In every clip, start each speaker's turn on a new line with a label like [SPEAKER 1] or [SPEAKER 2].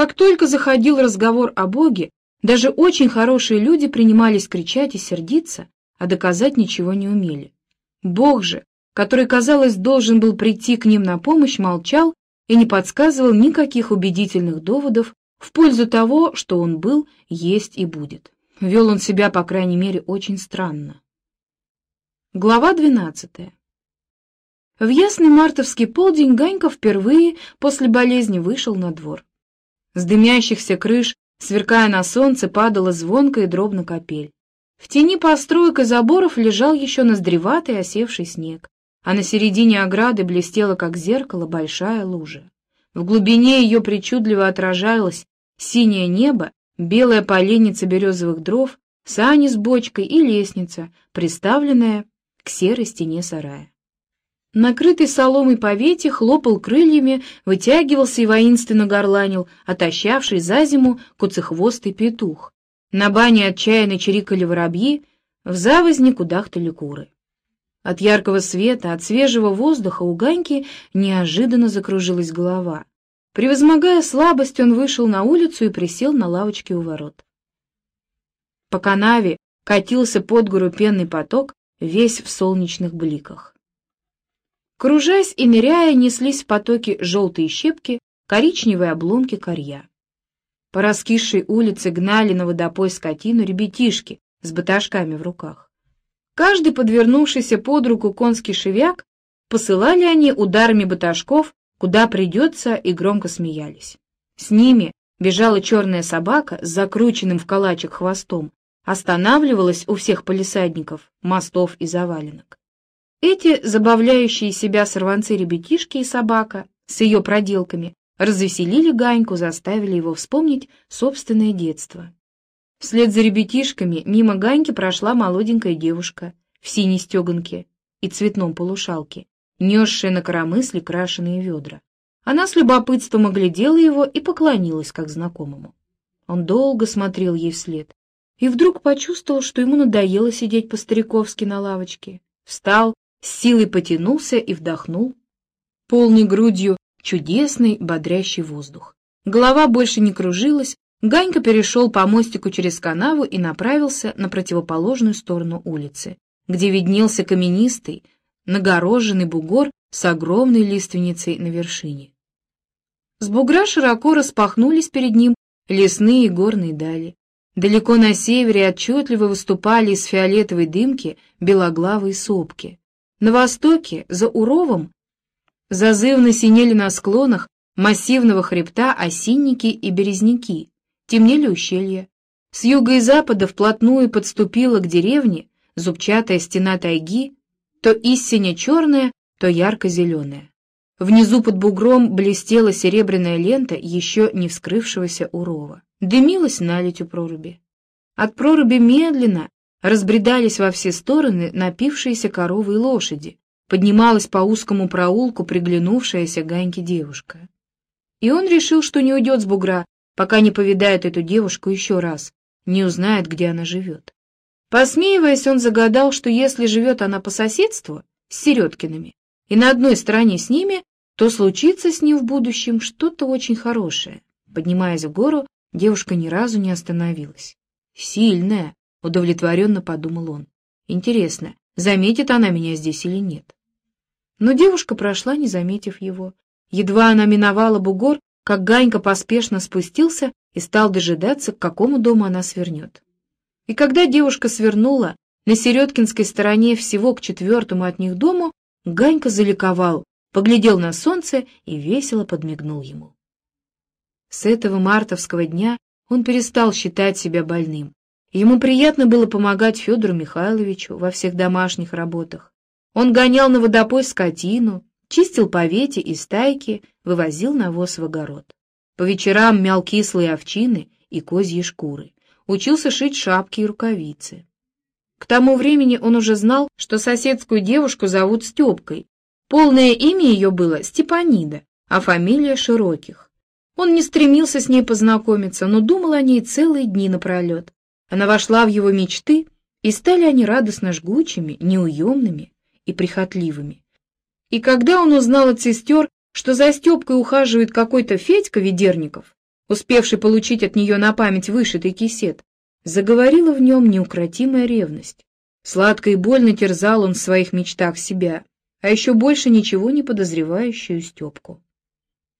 [SPEAKER 1] Как только заходил разговор о Боге, даже очень хорошие люди принимались кричать и сердиться, а доказать ничего не умели. Бог же, который, казалось, должен был прийти к ним на помощь, молчал и не подсказывал никаких убедительных доводов в пользу того, что он был, есть и будет. Вел он себя, по крайней мере, очень странно. Глава двенадцатая. В ясный мартовский полдень Ганька впервые после болезни вышел на двор. С дымящихся крыш, сверкая на солнце, падала звонко и дробно капель. В тени построек и заборов лежал еще наздреватый осевший снег, а на середине ограды блестела, как зеркало, большая лужа. В глубине ее причудливо отражалось синее небо, белая поленница березовых дров, сани с бочкой и лестница, приставленная к серой стене сарая. Накрытый соломой по вете хлопал крыльями, вытягивался и воинственно горланил, отощавший за зиму куцехвостый петух. На бане отчаянно чирикали воробьи, в завозне кудахтали куры. От яркого света, от свежего воздуха у Ганьки неожиданно закружилась голова. Превозмогая слабость, он вышел на улицу и присел на лавочке у ворот. По канаве катился под гору пенный поток, весь в солнечных бликах. Кружась и ныряя, неслись в потоке желтые щепки, коричневые обломки корья. По раскисшей улице гнали на водопой скотину ребятишки с баташками в руках. Каждый подвернувшийся под руку конский шевяк посылали они ударами баташков, куда придется, и громко смеялись. С ними бежала черная собака с закрученным в калачик хвостом, останавливалась у всех полисадников, мостов и заваленок. Эти забавляющие себя сорванцы-ребятишки и собака с ее проделками развеселили Ганьку, заставили его вспомнить собственное детство. Вслед за ребятишками мимо Ганьки прошла молоденькая девушка в синей стеганке и цветном полушалке, несшая на коромысле крашеные ведра. Она с любопытством оглядела его и поклонилась, как знакомому. Он долго смотрел ей вслед и вдруг почувствовал, что ему надоело сидеть по-стариковски на лавочке. Встал, с силой потянулся и вдохнул полной грудью чудесный бодрящий воздух. Голова больше не кружилась, Ганька перешел по мостику через канаву и направился на противоположную сторону улицы, где виднелся каменистый, нагороженный бугор с огромной лиственницей на вершине. С бугра широко распахнулись перед ним лесные и горные дали. Далеко на севере отчетливо выступали из фиолетовой дымки белоглавые сопки. На востоке, за Уровом, зазывно синели на склонах массивного хребта осинники и березняки, темнели ущелья. С юга и запада вплотную подступила к деревне зубчатая стена тайги, то истинно черная, то ярко-зеленая. Внизу под бугром блестела серебряная лента еще не вскрывшегося урова. Дымилась наледь у проруби. От проруби медленно, разбредались во все стороны напившиеся коровы и лошади, поднималась по узкому проулку приглянувшаяся Ганьке девушка. И он решил, что не уйдет с бугра, пока не повидает эту девушку еще раз, не узнает, где она живет. Посмеиваясь, он загадал, что если живет она по соседству с Середкиными и на одной стороне с ними, то случится с ним в будущем что-то очень хорошее. Поднимаясь в гору, девушка ни разу не остановилась. Сильная, — удовлетворенно подумал он. «Интересно, заметит она меня здесь или нет?» Но девушка прошла, не заметив его. Едва она миновала бугор, как Ганька поспешно спустился и стал дожидаться, к какому дому она свернет. И когда девушка свернула на Середкинской стороне всего к четвертому от них дому, Ганька заликовал, поглядел на солнце и весело подмигнул ему. С этого мартовского дня он перестал считать себя больным. Ему приятно было помогать Федору Михайловичу во всех домашних работах. Он гонял на водопой скотину, чистил повети и стайки, вывозил навоз в огород. По вечерам мял кислые овчины и козьи шкуры, учился шить шапки и рукавицы. К тому времени он уже знал, что соседскую девушку зовут Степкой. Полное имя ее было Степанида, а фамилия Широких. Он не стремился с ней познакомиться, но думал о ней целые дни напролет. Она вошла в его мечты, и стали они радостно жгучими, неуемными и прихотливыми. И когда он узнал от сестер, что за Степкой ухаживает какой-то Федька Ведерников, успевший получить от нее на память вышитый кисет, заговорила в нем неукротимая ревность. Сладко и больно терзал он в своих мечтах себя, а еще больше ничего не подозревающую Степку.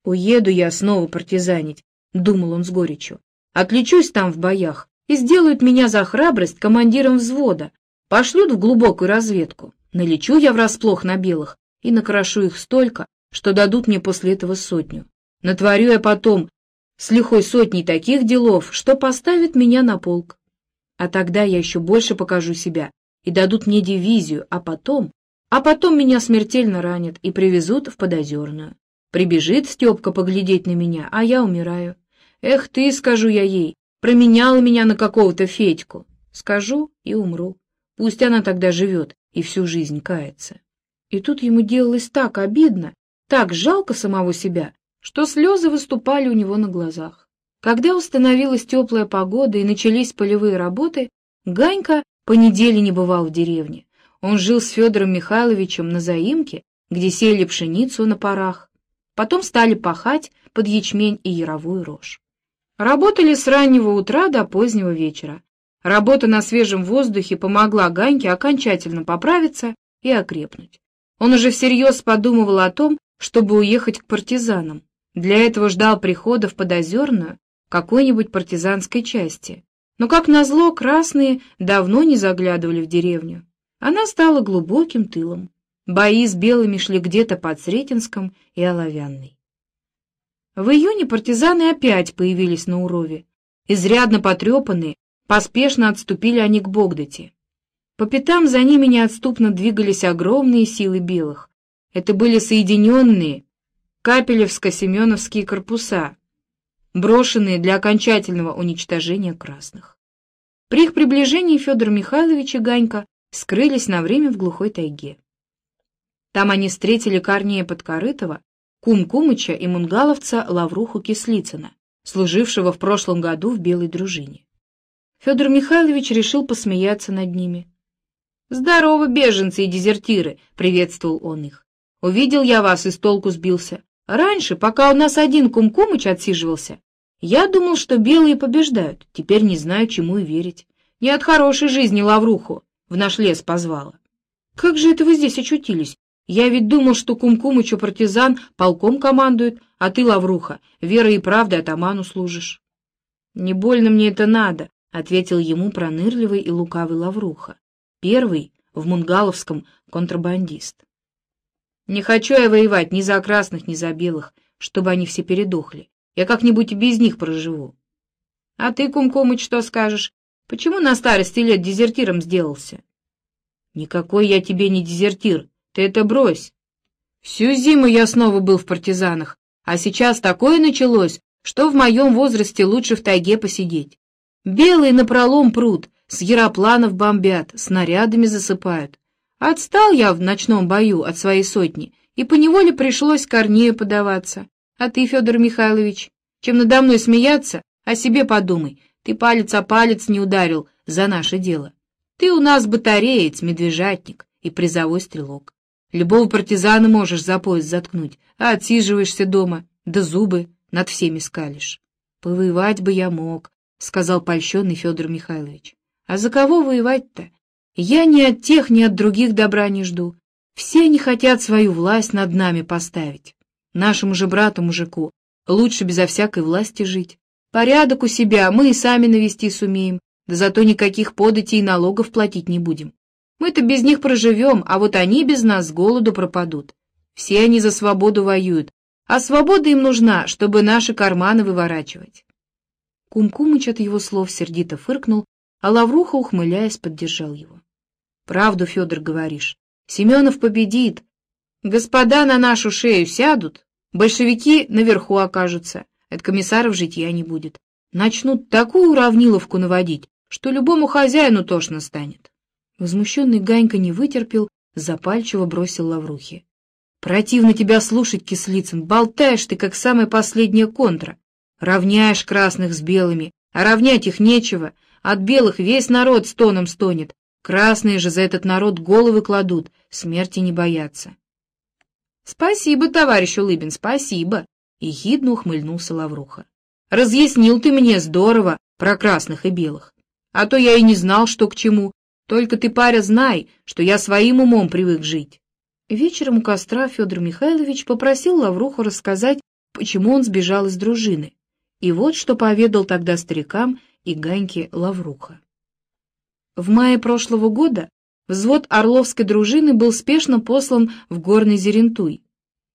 [SPEAKER 1] «Уеду я снова партизанить», — думал он с горечью. «Отличусь там в боях и сделают меня за храбрость командиром взвода, пошлют в глубокую разведку, налечу я врасплох на белых и накрошу их столько, что дадут мне после этого сотню. Натворю я потом с лихой сотней таких делов, что поставят меня на полк. А тогда я еще больше покажу себя, и дадут мне дивизию, а потом... А потом меня смертельно ранят и привезут в подозерную. Прибежит Степка поглядеть на меня, а я умираю. Эх ты, скажу я ей, променяла меня на какого-то Федьку. Скажу и умру. Пусть она тогда живет и всю жизнь кается. И тут ему делалось так обидно, так жалко самого себя, что слезы выступали у него на глазах. Когда установилась теплая погода и начались полевые работы, Ганька по неделе не бывал в деревне. Он жил с Федором Михайловичем на заимке, где сеяли пшеницу на парах. Потом стали пахать под ячмень и яровую рожь. Работали с раннего утра до позднего вечера. Работа на свежем воздухе помогла Ганьке окончательно поправиться и окрепнуть. Он уже всерьез подумывал о том, чтобы уехать к партизанам. Для этого ждал прихода в Подозерную какой-нибудь партизанской части. Но, как назло, красные давно не заглядывали в деревню. Она стала глубоким тылом. Бои с белыми шли где-то под Сретенском и Оловянной. В июне партизаны опять появились на Урове. Изрядно потрепанные, поспешно отступили они к Богдате. По пятам за ними неотступно двигались огромные силы белых. Это были соединенные Капелевско-Семеновские корпуса, брошенные для окончательного уничтожения красных. При их приближении Федор Михайлович и Ганька скрылись на время в глухой тайге. Там они встретили Корнея Подкорытова, кум Кумыча и мунгаловца Лавруху Кислицына, служившего в прошлом году в белой дружине. Федор Михайлович решил посмеяться над ними. «Здорово, беженцы и дезертиры!» — приветствовал он их. Увидел я вас и с толку сбился. Раньше, пока у нас один Кумкумыч отсиживался, я думал, что белые побеждают. Теперь не знаю, чему и верить. Не от хорошей жизни Лавруху в наш лес позвала. Как же это вы здесь очутились? Я ведь думал, что Кумкумычу партизан полком командует, а ты, Лавруха, верой и правдой атаману служишь. Не больно мне это надо, — ответил ему пронырливый и лукавый Лавруха. Первый в Мунгаловском контрабандист. Не хочу я воевать ни за красных, ни за белых, чтобы они все передохли. Я как-нибудь без них проживу. А ты, Кумкумыч, что скажешь? Почему на старости лет дезертиром сделался? Никакой я тебе не дезертир, ты это брось. Всю зиму я снова был в партизанах, а сейчас такое началось, что в моем возрасте лучше в тайге посидеть. Белые напролом прут, с яропланов бомбят, снарядами засыпают. Отстал я в ночном бою от своей сотни, и поневоле пришлось Корнею подаваться. А ты, Федор Михайлович, чем надо мной смеяться, о себе подумай. Ты палец о палец не ударил за наше дело. Ты у нас батареец, медвежатник и призовой стрелок. Любого партизана можешь за пояс заткнуть, а отсиживаешься дома, да зубы над всеми скалишь. Повоевать бы я мог, — сказал польщенный Федор Михайлович. А за кого воевать-то? Я ни от тех, ни от других добра не жду. Все они хотят свою власть над нами поставить. Нашему же брату-мужику лучше безо всякой власти жить. Порядок у себя мы и сами навести сумеем, да зато никаких податей и налогов платить не будем. Мы-то без них проживем, а вот они без нас с голоду пропадут. Все они за свободу воюют, а свобода им нужна, чтобы наши карманы выворачивать. Кум-Кумыч от его слов сердито фыркнул, а Лавруха, ухмыляясь, поддержал его. Правду, Федор, говоришь. Семенов победит. Господа на нашу шею сядут, большевики наверху окажутся. От комиссаров житья не будет. Начнут такую уравниловку наводить, что любому хозяину тошно станет. Возмущенный Ганька не вытерпел, запальчиво бросил Лаврухе. Противно тебя слушать, Кислицын, болтаешь ты, как самая последняя контра. Равняешь красных с белыми, а равнять их нечего. От белых весь народ стоном стонет, Красные же за этот народ головы кладут, смерти не боятся. — Спасибо, товарищ Улыбин, спасибо! — ехидно ухмыльнулся Лавруха. Разъяснил ты мне здорово про красных и белых. А то я и не знал, что к чему. Только ты, паря, знай, что я своим умом привык жить. Вечером у костра Федор Михайлович попросил Лавруху рассказать, почему он сбежал из дружины. И вот что поведал тогда старикам и Ганьке Лавруха. В мае прошлого года взвод Орловской дружины был спешно послан в горный Зерентуй.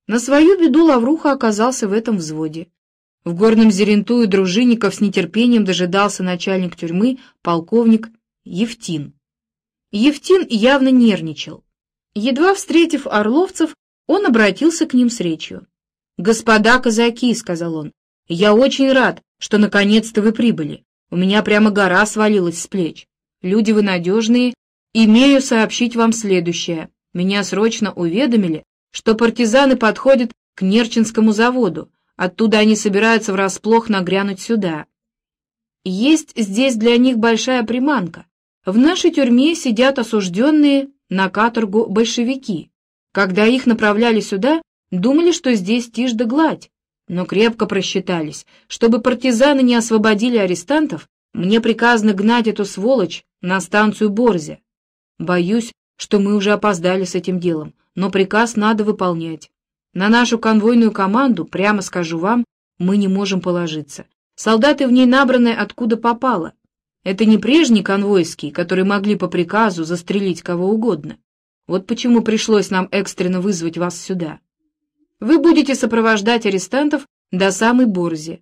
[SPEAKER 1] На свою беду Лавруха оказался в этом взводе. В горном Зерентуе дружинников с нетерпением дожидался начальник тюрьмы, полковник Евтин. Евтин явно нервничал. Едва встретив орловцев, он обратился к ним с речью. «Господа казаки», — сказал он, — «я очень рад, что наконец-то вы прибыли. У меня прямо гора свалилась с плеч. Люди вы надежные. Имею сообщить вам следующее. Меня срочно уведомили, что партизаны подходят к Нерчинскому заводу, Оттуда они собираются врасплох нагрянуть сюда. Есть здесь для них большая приманка. В нашей тюрьме сидят осужденные на каторгу большевики. Когда их направляли сюда, думали, что здесь тишь да гладь, но крепко просчитались. Чтобы партизаны не освободили арестантов, мне приказано гнать эту сволочь на станцию Борзя. Боюсь, что мы уже опоздали с этим делом, но приказ надо выполнять. На нашу конвойную команду, прямо скажу вам, мы не можем положиться. Солдаты в ней набраны откуда попало. Это не прежний конвойский, которые могли по приказу застрелить кого угодно. Вот почему пришлось нам экстренно вызвать вас сюда. Вы будете сопровождать арестантов до самой Борзи.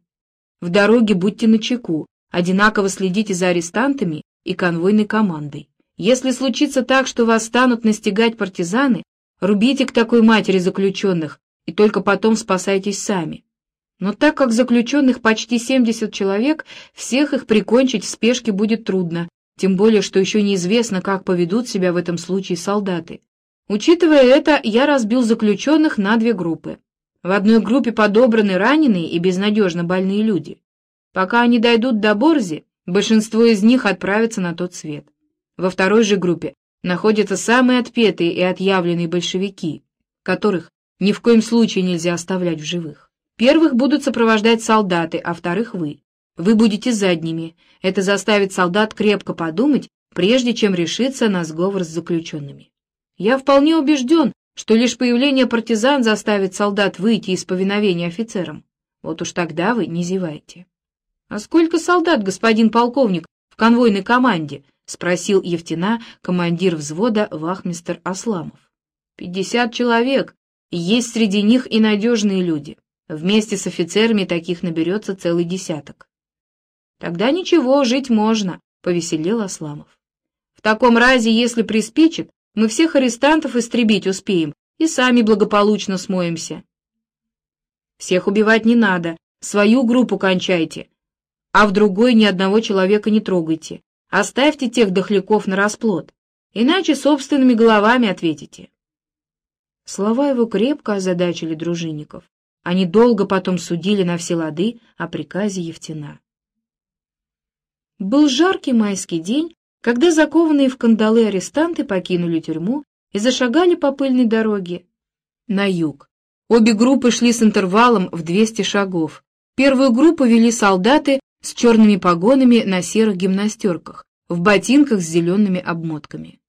[SPEAKER 1] В дороге будьте начеку, одинаково следите за арестантами и конвойной командой. Если случится так, что вас станут настигать партизаны, рубите к такой матери заключенных, и только потом спасайтесь сами. Но так как заключенных почти 70 человек, всех их прикончить в спешке будет трудно, тем более, что еще неизвестно, как поведут себя в этом случае солдаты. Учитывая это, я разбил заключенных на две группы. В одной группе подобраны раненые и безнадежно больные люди. Пока они дойдут до Борзи, большинство из них отправятся на тот свет. Во второй же группе находятся самые отпетые и отъявленные большевики, которых ни в коем случае нельзя оставлять в живых. Первых будут сопровождать солдаты, а вторых вы. Вы будете задними. Это заставит солдат крепко подумать, прежде чем решиться на сговор с заключенными. Я вполне убежден, что лишь появление партизан заставит солдат выйти из повиновения офицерам. Вот уж тогда вы не зевайте. — А сколько солдат, господин полковник, в конвойной команде? — спросил Евтина, командир взвода вахмистер Асламов. — Пятьдесят человек, есть среди них и надежные люди. Вместе с офицерами таких наберется целый десяток. Тогда ничего, жить можно, — повеселел Асламов. В таком разе, если приспичит, мы всех арестантов истребить успеем и сами благополучно смоемся. Всех убивать не надо, свою группу кончайте, а в другой ни одного человека не трогайте. Оставьте тех дохляков на расплод, иначе собственными головами ответите. Слова его крепко озадачили дружинников. Они долго потом судили на все лады о приказе Евтина. Был жаркий майский день, когда закованные в кандалы арестанты покинули тюрьму и зашагали по пыльной дороге на юг. Обе группы шли с интервалом в 200 шагов. Первую группу вели солдаты с черными погонами на серых гимнастерках, в ботинках с зелеными обмотками.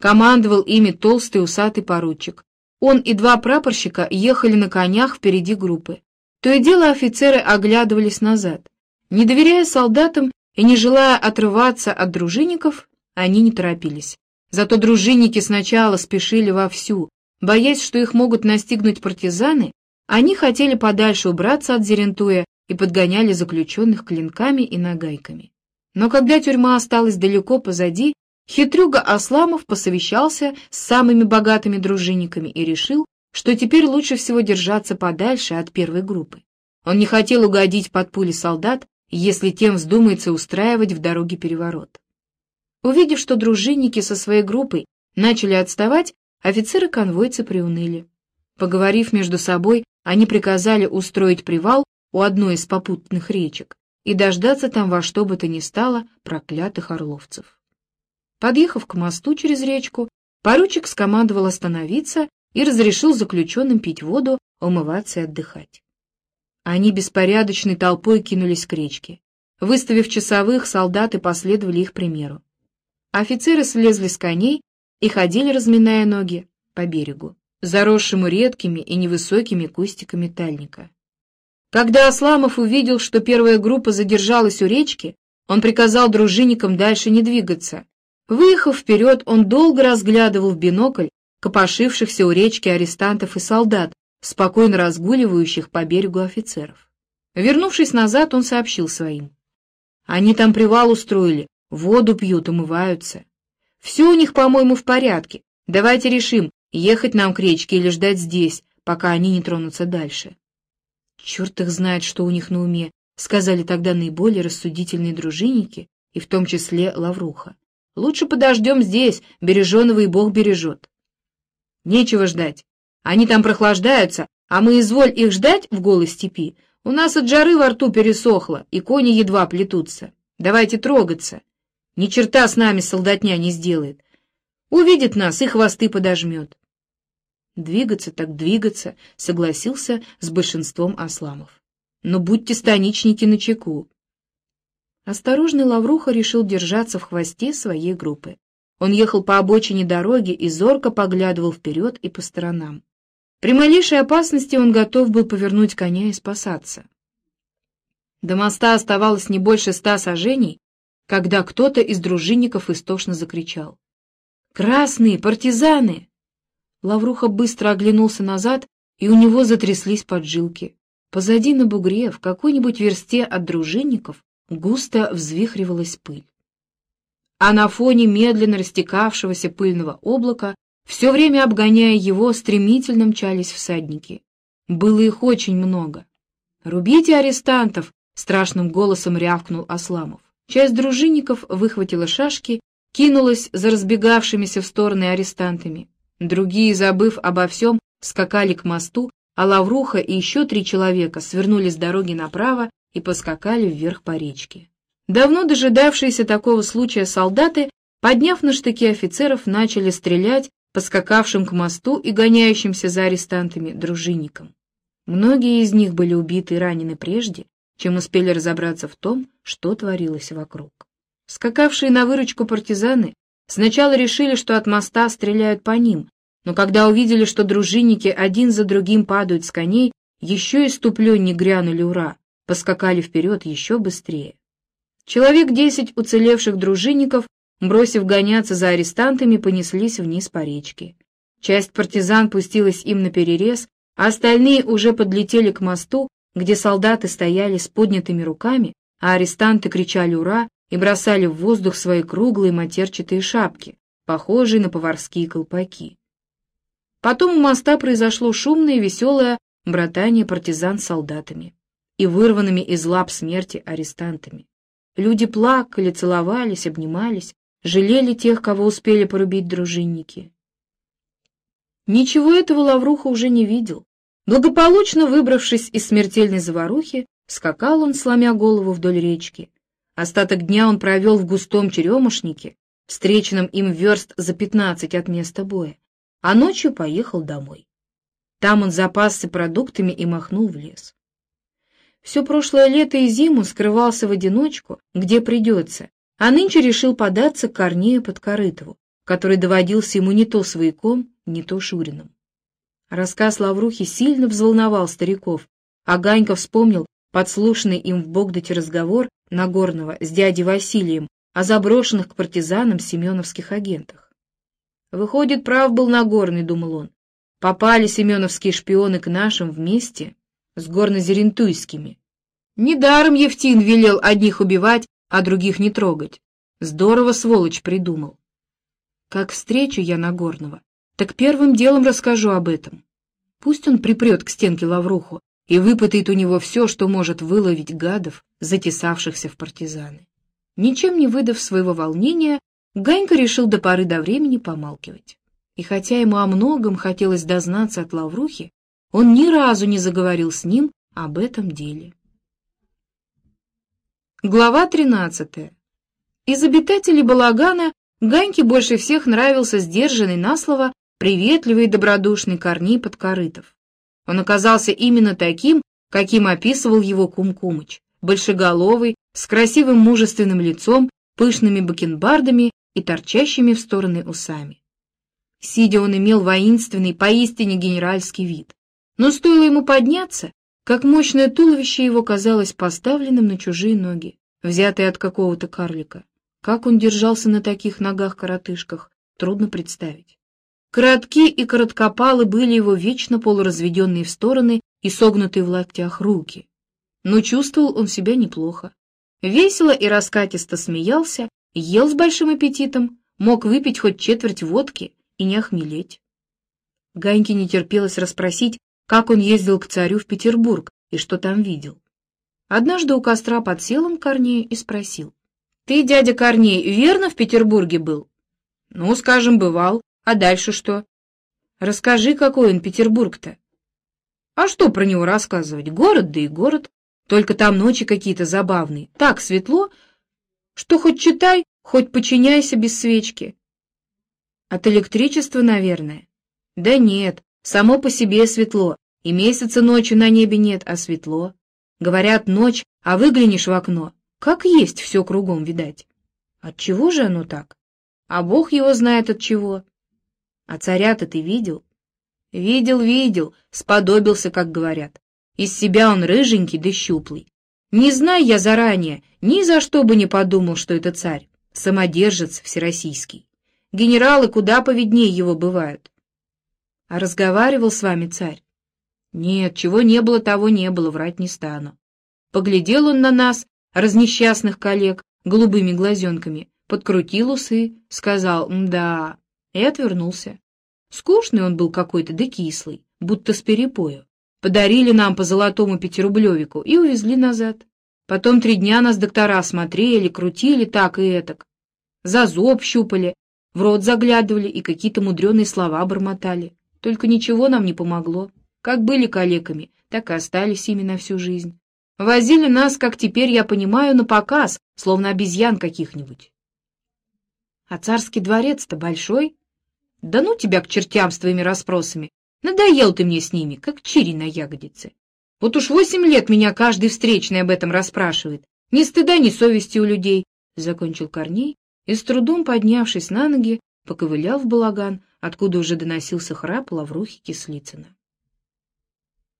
[SPEAKER 1] Командовал ими толстый усатый поручик, он и два прапорщика ехали на конях впереди группы. То и дело офицеры оглядывались назад. Не доверяя солдатам и не желая отрываться от дружинников, они не торопились. Зато дружинники сначала спешили вовсю, боясь, что их могут настигнуть партизаны, они хотели подальше убраться от Зерентуя и подгоняли заключенных клинками и нагайками. Но когда тюрьма осталась далеко позади, Хитрюга Асламов посовещался с самыми богатыми дружинниками и решил, что теперь лучше всего держаться подальше от первой группы. Он не хотел угодить под пули солдат, если тем вздумается устраивать в дороге переворот. Увидев, что дружинники со своей группой начали отставать, офицеры-конвойцы приуныли. Поговорив между собой, они приказали устроить привал у одной из попутных речек и дождаться там во что бы то ни стало проклятых орловцев. Подъехав к мосту через речку, поручик скомандовал остановиться и разрешил заключенным пить воду, умываться и отдыхать. Они беспорядочной толпой кинулись к речке. Выставив часовых, солдаты последовали их примеру. Офицеры слезли с коней и ходили, разминая ноги, по берегу, заросшему редкими и невысокими кустиками тальника. Когда Асламов увидел, что первая группа задержалась у речки, он приказал дружинникам дальше не двигаться. Выехав вперед, он долго разглядывал в бинокль копошившихся у речки арестантов и солдат, спокойно разгуливающих по берегу офицеров. Вернувшись назад, он сообщил своим. Они там привал устроили, воду пьют, умываются. Все у них, по-моему, в порядке. Давайте решим, ехать нам к речке или ждать здесь, пока они не тронутся дальше. Черт их знает, что у них на уме, сказали тогда наиболее рассудительные дружинники, и в том числе Лавруха. Лучше подождем здесь, береженого и Бог бережет. Нечего ждать. Они там прохлаждаются, а мы изволь их ждать в голой степи. У нас от жары во рту пересохло, и кони едва плетутся. Давайте трогаться. Ни черта с нами солдатня не сделает. Увидит нас и хвосты подожмет. Двигаться так двигаться, согласился с большинством осламов. Но будьте станичники начеку. Осторожный Лавруха решил держаться в хвосте своей группы. Он ехал по обочине дороги и зорко поглядывал вперед и по сторонам. При малейшей опасности он готов был повернуть коня и спасаться. До моста оставалось не больше ста сажений, когда кто-то из дружинников истошно закричал. «Красные! Партизаны!» Лавруха быстро оглянулся назад, и у него затряслись поджилки. Позади на бугре, в какой-нибудь версте от дружинников, густо взвихривалась пыль а на фоне медленно растекавшегося пыльного облака, все время обгоняя его, стремительно мчались всадники. Было их очень много. «Рубите арестантов!» — страшным голосом рявкнул Асламов. Часть дружинников выхватила шашки, кинулась за разбегавшимися в стороны арестантами. Другие, забыв обо всем, скакали к мосту, а Лавруха и еще три человека свернули с дороги направо и поскакали вверх по речке. Давно дожидавшиеся такого случая солдаты, подняв на штыки офицеров, начали стрелять по скакавшим к мосту и гоняющимся за арестантами дружинникам. Многие из них были убиты и ранены прежде, чем успели разобраться в том, что творилось вокруг. Скакавшие на выручку партизаны сначала решили, что от моста стреляют по ним, но когда увидели, что дружинники один за другим падают с коней, еще иступленнее грянули «Ура!», поскакали вперед еще быстрее. Человек десять уцелевших дружинников, бросив гоняться за арестантами, понеслись вниз по речке. Часть партизан пустилась им на перерез, а остальные уже подлетели к мосту, где солдаты стояли с поднятыми руками, а арестанты кричали «Ура!» и бросали в воздух свои круглые матерчатые шапки, похожие на поварские колпаки. Потом у моста произошло шумное веселое братание партизан с солдатами и вырванными из лап смерти арестантами. Люди плакали, целовались, обнимались, жалели тех, кого успели порубить дружинники. Ничего этого Лавруха уже не видел. Благополучно выбравшись из смертельной заварухи, скакал он, сломя голову вдоль речки. Остаток дня он провел в густом черемушнике, встреченном им верст за пятнадцать от места боя, а ночью поехал домой. Там он запасся продуктами и махнул в лес. Все прошлое лето и зиму скрывался в одиночку, где придется, а нынче решил податься к Корнею Подкорытову, который доводился ему не то свояком, не то Шуриным. Рассказ Лаврухи сильно взволновал стариков, а Ганька вспомнил подслушанный им в Богдате разговор Нагорного с дядей Василием о заброшенных к партизанам семеновских агентах. Выходит, прав был Нагорный, думал он. Попали семеновские шпионы к нашим вместе с горнозерентуйскими. Недаром Евтин велел одних убивать, а других не трогать. Здорово сволочь придумал. Как встречу я Нагорного, так первым делом расскажу об этом. Пусть он припрет к стенке Лавруху и выпытает у него все, что может выловить гадов, затесавшихся в партизаны. Ничем не выдав своего волнения, Ганька решил до поры до времени помалкивать. И хотя ему о многом хотелось дознаться от Лаврухи, он ни разу не заговорил с ним об этом деле. Глава 13. Из обитателей Балагана Ганьке больше всех нравился сдержанный на слово, приветливый и добродушный Корней Подкорытов. Он оказался именно таким, каким описывал его Кум-Кумыч, большеголовый, с красивым мужественным лицом, пышными бакенбардами и торчащими в стороны усами. Сидя он имел воинственный, поистине генеральский вид. Но стоило ему подняться, как мощное туловище его казалось поставленным на чужие ноги, взятые от какого-то карлика. Как он держался на таких ногах-коротышках, трудно представить. Коротки и короткопалы были его вечно полуразведенные в стороны и согнутые в локтях руки. Но чувствовал он себя неплохо. Весело и раскатисто смеялся, ел с большим аппетитом, мог выпить хоть четверть водки и не охмелеть. Ганьке не терпелось расспросить, как он ездил к царю в Петербург и что там видел. Однажды у костра подсел он к Корнею и спросил. — Ты, дядя Корней, верно в Петербурге был? — Ну, скажем, бывал. А дальше что? — Расскажи, какой он Петербург-то. — А что про него рассказывать? Город, да и город. Только там ночи какие-то забавные. Так светло, что хоть читай, хоть подчиняйся без свечки. От электричества, наверное. Да нет, само по себе светло, и месяца ночью на небе нет, а светло. Говорят, ночь, а выглянешь в окно, как есть все кругом видать. От чего же оно так? А Бог его знает от чего. А царя-то ты видел? Видел, видел, сподобился, как говорят. Из себя он рыженький да щуплый. Не знай я заранее, ни за что бы не подумал, что это царь, самодержец всероссийский. Генералы куда поведнее его бывают. А разговаривал с вами царь? Нет, чего не было, того не было, врать не стану. Поглядел он на нас, разнесчастных коллег, голубыми глазенками, подкрутил усы, сказал «да» и отвернулся. Скучный он был какой-то, да кислый, будто с перепою. Подарили нам по золотому пятирублевику и увезли назад. Потом три дня нас доктора смотрели, крутили так и этак. За зоб щупали, в рот заглядывали и какие-то мудреные слова бормотали. Только ничего нам не помогло. Как были калеками, так и остались ими на всю жизнь. Возили нас, как теперь я понимаю, на показ, словно обезьян каких-нибудь. А царский дворец-то большой? Да ну тебя к чертям с твоими расспросами. Надоел ты мне с ними, как чири на ягодице. Вот уж восемь лет меня каждый встречный об этом расспрашивает. Ни стыда, ни совести у людей. Закончил Корней и, с трудом поднявшись на ноги, поковылял в балаган, откуда уже доносился храп Лаврухи Кислицына.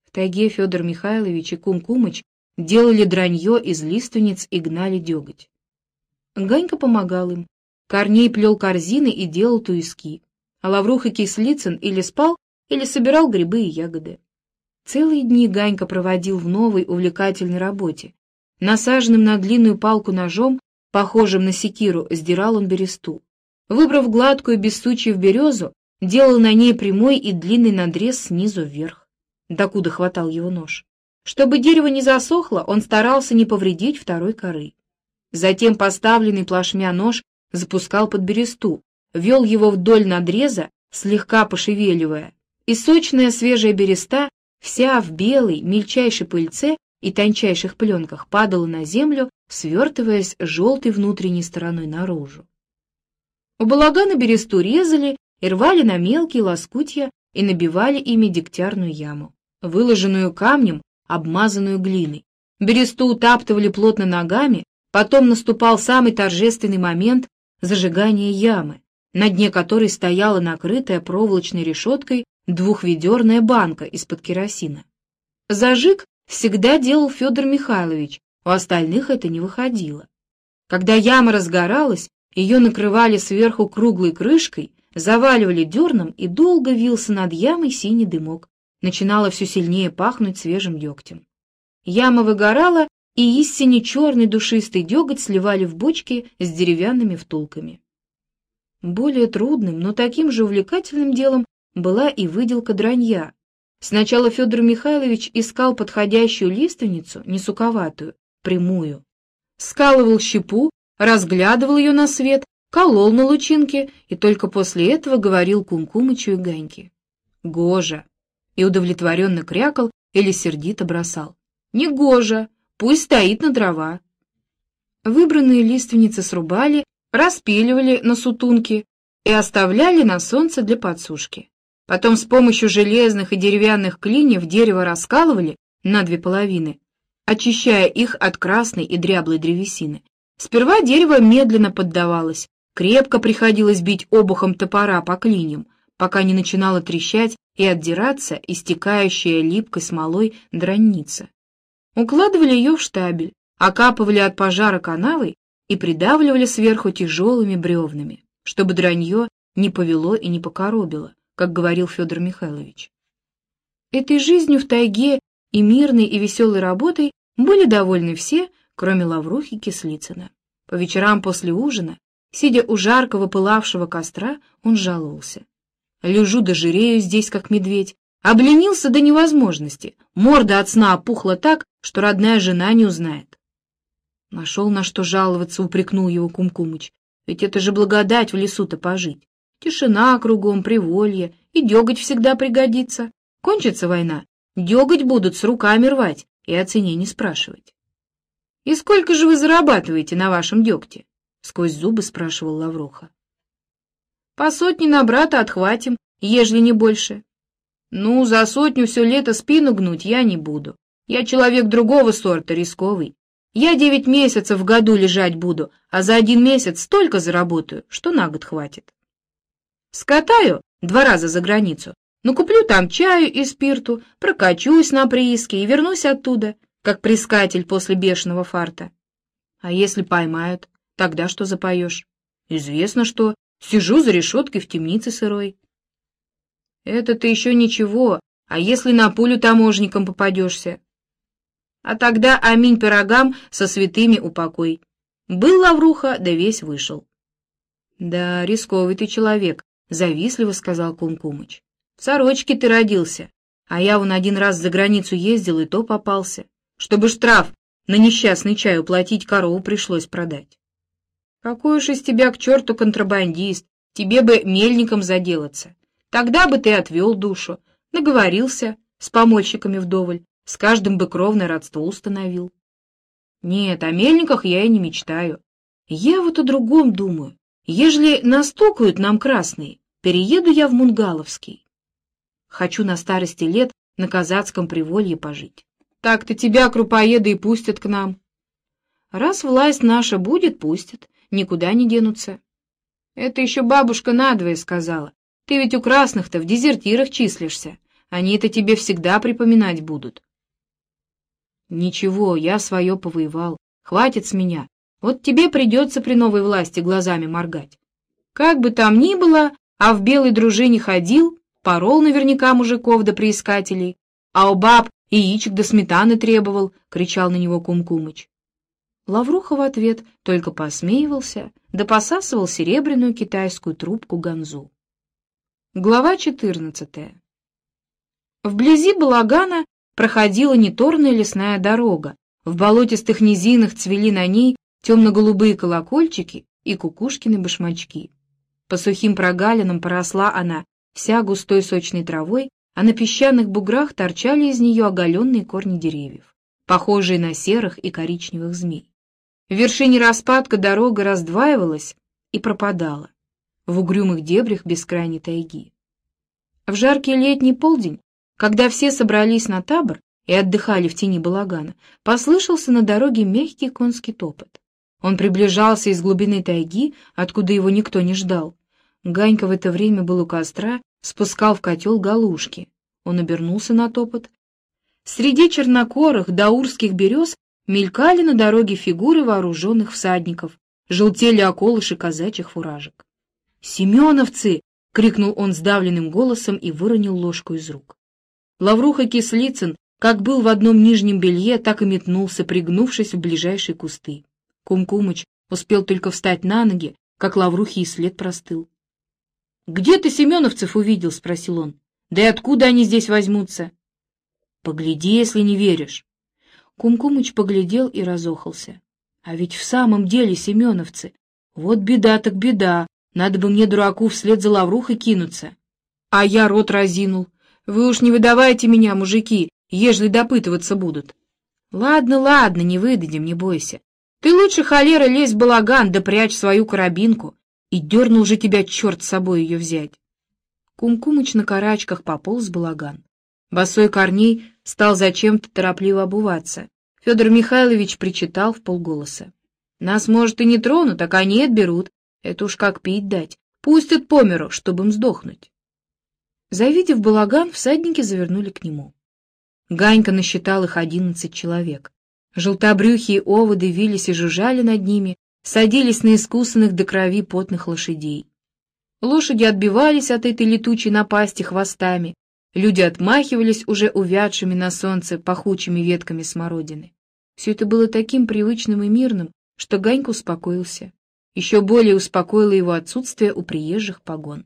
[SPEAKER 1] В тайге Федор Михайлович и Кум Кумыч делали дранье из лиственниц и гнали деготь. Ганька помогал им. Корней плел корзины и делал туиски, а Лавруха Кислицын или спал, или собирал грибы и ягоды. Целые дни Ганька проводил в новой увлекательной работе. Насаженным на длинную палку ножом, похожим на секиру, сдирал он бересту. Выбрав гладкую без сучьев березу, делал на ней прямой и длинный надрез снизу вверх, докуда хватал его нож. Чтобы дерево не засохло, он старался не повредить второй коры. Затем поставленный плашмя нож запускал под бересту, вел его вдоль надреза, слегка пошевеливая, и сочная свежая береста, вся в белой, мельчайшей пыльце и тончайших пленках, падала на землю, свертываясь желтой внутренней стороной наружу. У балагана бересту резали и рвали на мелкие лоскутья и набивали ими дегтярную яму, выложенную камнем обмазанную глиной. Бересту утаптывали плотно ногами, потом наступал самый торжественный момент зажигания ямы, на дне которой стояла накрытая проволочной решеткой двухведерная банка из-под керосина. Зажиг всегда делал Федор Михайлович, у остальных это не выходило. Когда яма разгоралась, ее накрывали сверху круглой крышкой, заваливали дерном, и долго вился над ямой синий дымок начинало все сильнее пахнуть свежим дегтем. Яма выгорала, и истине черный душистый деготь сливали в бочки с деревянными втулками. Более трудным, но таким же увлекательным делом была и выделка дранья. Сначала Федор Михайлович искал подходящую лиственницу, не суковатую, прямую. Скалывал щепу, разглядывал ее на свет, колол на лучинке и только после этого говорил Кумкумычу и Ганьке. «Гожа, и удовлетворенно крякал или сердито бросал. «Негоже! Пусть стоит на дрова!» Выбранные лиственницы срубали, распиливали на сутунки и оставляли на солнце для подсушки. Потом с помощью железных и деревянных клиньев дерево раскалывали, на две половины, очищая их от красной и дряблой древесины. Сперва дерево медленно поддавалось, крепко приходилось бить обухом топора по клиньям, пока не начинало трещать и отдираться истекающая липкой смолой дранница. Укладывали ее в штабель, окапывали от пожара канавой и придавливали сверху тяжелыми бревнами, чтобы дранье не повело и не покоробило, как говорил Федор Михайлович. Этой жизнью в тайге и мирной и веселой работой были довольны все, кроме Лаврухи Кислицына. По вечерам после ужина, сидя у жаркого пылавшего костра, он жаловался. Лежу да жирею здесь, как медведь. Обленился до невозможности. Морда от сна опухла так, что родная жена не узнает. Нашел на что жаловаться, упрекнул его Кумкумыч. Ведь это же благодать в лесу-то пожить. Тишина кругом, приволье, и деготь всегда пригодится. Кончится война, деготь будут с руками рвать и о цене не спрашивать. — И сколько же вы зарабатываете на вашем дегте? — сквозь зубы спрашивал Лавроха. По сотне на брата отхватим, ежели не больше. Ну, за сотню все лето спину гнуть я не буду. Я человек другого сорта, рисковый. Я девять месяцев в году лежать буду, а за один месяц столько заработаю, что на год хватит. Скатаю два раза за границу, но куплю там чаю и спирту, прокачусь на прииске и вернусь оттуда, как прискатель после бешеного фарта. А если поймают, тогда что запоешь? Известно что, Сижу за решеткой в темнице сырой. Это-то еще ничего, а если на пулю таможником попадешься? А тогда аминь пирогам со святыми упокой. Был Лавруха, да весь вышел. Да, рисковый ты человек, завистливо сказал Кумкумыч. В сорочке ты родился, а я вон один раз за границу ездил и то попался. Чтобы штраф на несчастный чай уплатить, корову пришлось продать. Какой уж из тебя к черту контрабандист, тебе бы мельником заделаться. Тогда бы ты отвел душу, наговорился с помольщиками вдоволь, с каждым бы кровное родство установил. Нет, о мельниках я и не мечтаю. Я вот о другом думаю. Ежели настукают нам красные, перееду я в Мунгаловский. Хочу на старости лет на казацком приволье пожить. Так-то тебя, крупоеды, и пустят к нам. Раз власть наша будет, пустят никуда не денутся. Это еще бабушка надвое сказала. Ты ведь у красных-то в дезертирах числишься. Они это тебе всегда припоминать будут. Ничего, я свое повоевал. Хватит с меня. Вот тебе придется при новой власти глазами моргать. Как бы там ни было, а в белой дружине ходил, порол наверняка мужиков да приискателей, а у баб яичек до сметаны требовал, — кричал на него Кумкумыч. Лавруха в ответ только посмеивался, да посасывал серебряную китайскую трубку ганзу. Глава 14 Вблизи Балагана проходила неторная лесная дорога. В болотистых низинах цвели на ней темно-голубые колокольчики и кукушкины башмачки. По сухим прогалинам поросла она вся густой сочной травой, а на песчаных буграх торчали из нее оголенные корни деревьев, похожие на серых и коричневых змей. В вершине распадка дорога раздваивалась и пропадала в угрюмых дебрях бескрайней тайги. В жаркий летний полдень, когда все собрались на табор и отдыхали в тени балагана, послышался на дороге мягкий конский топот. Он приближался из глубины тайги, откуда его никто не ждал. Ганька в это время был у костра, спускал в котел галушки. Он обернулся на топот. Среди чернокорых даурских берез Мелькали на дороге фигуры вооруженных всадников, желтели околыши казачьих фуражек. «Семеновцы!» — крикнул он сдавленным голосом и выронил ложку из рук. Лавруха Кислицын, как был в одном нижнем белье, так и метнулся, пригнувшись в ближайшие кусты. Кумкумыч успел только встать на ноги, как Лаврухи и след простыл. — Где ты семеновцев увидел? — спросил он. — Да и откуда они здесь возьмутся? — Погляди, если не веришь. Кумкумыч поглядел и разохался. А ведь в самом деле семеновцы. Вот беда так беда. Надо бы мне, дураку, вслед за лаврухой кинуться. А я рот разинул. Вы уж не выдавайте меня, мужики, ежели допытываться будут. Ладно, ладно, не выдадим, не бойся. Ты лучше, холера, лезь в балаган, да прячь свою карабинку. И дернул же тебя черт с собой ее взять. Кумкумыч на карачках пополз балаган. Босой Корней стал зачем-то торопливо обуваться. Федор Михайлович причитал в полголоса. «Нас, может, и не тронут, а они отберут. Это уж как пить дать. Пустят по миру, чтобы им сдохнуть». Завидев балаган, всадники завернули к нему. Ганька насчитал их одиннадцать человек. Желтобрюхие оводы вились и жужжали над ними, садились на искусанных до крови потных лошадей. Лошади отбивались от этой летучей напасти хвостами, люди отмахивались уже увядшими на солнце пахучими ветками смородины. Все это было таким привычным и мирным, что Ганька успокоился. Еще более успокоило его отсутствие у приезжих погон.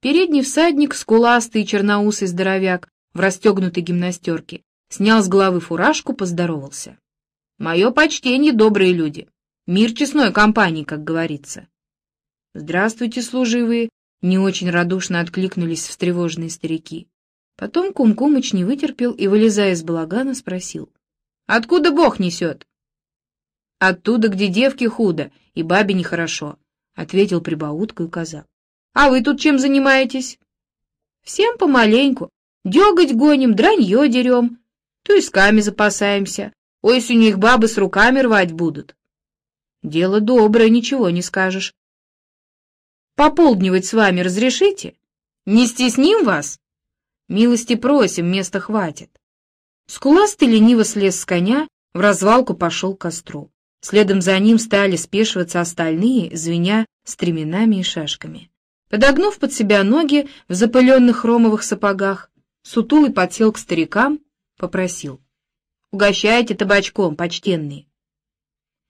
[SPEAKER 1] Передний всадник, скуластый черноусый здоровяк в расстегнутой гимнастерке, снял с головы фуражку, поздоровался. «Мое почтение, добрые люди! Мир честной компании, как говорится!» «Здравствуйте, служивые!» — не очень радушно откликнулись встревоженные старики. Потом Кумкумыч не вытерпел и, вылезая из балагана, спросил. «Откуда Бог несет?» «Оттуда, где девке худо и бабе нехорошо», — ответил прибауткой казак. «А вы тут чем занимаетесь?» «Всем помаленьку. Деготь гоним, дранье дерем, туисками запасаемся. Осенью их бабы с руками рвать будут». «Дело доброе, ничего не скажешь. Пополднивать с вами разрешите? Не стесним вас? Милости просим, места хватит. Скуластый лениво слез с коня, в развалку пошел к костру. Следом за ним стали спешиваться остальные, звеня стременами и шашками. Подогнув под себя ноги в запыленных хромовых сапогах, сутулый подсел к старикам, попросил. «Угощайте табачком, почтенные!»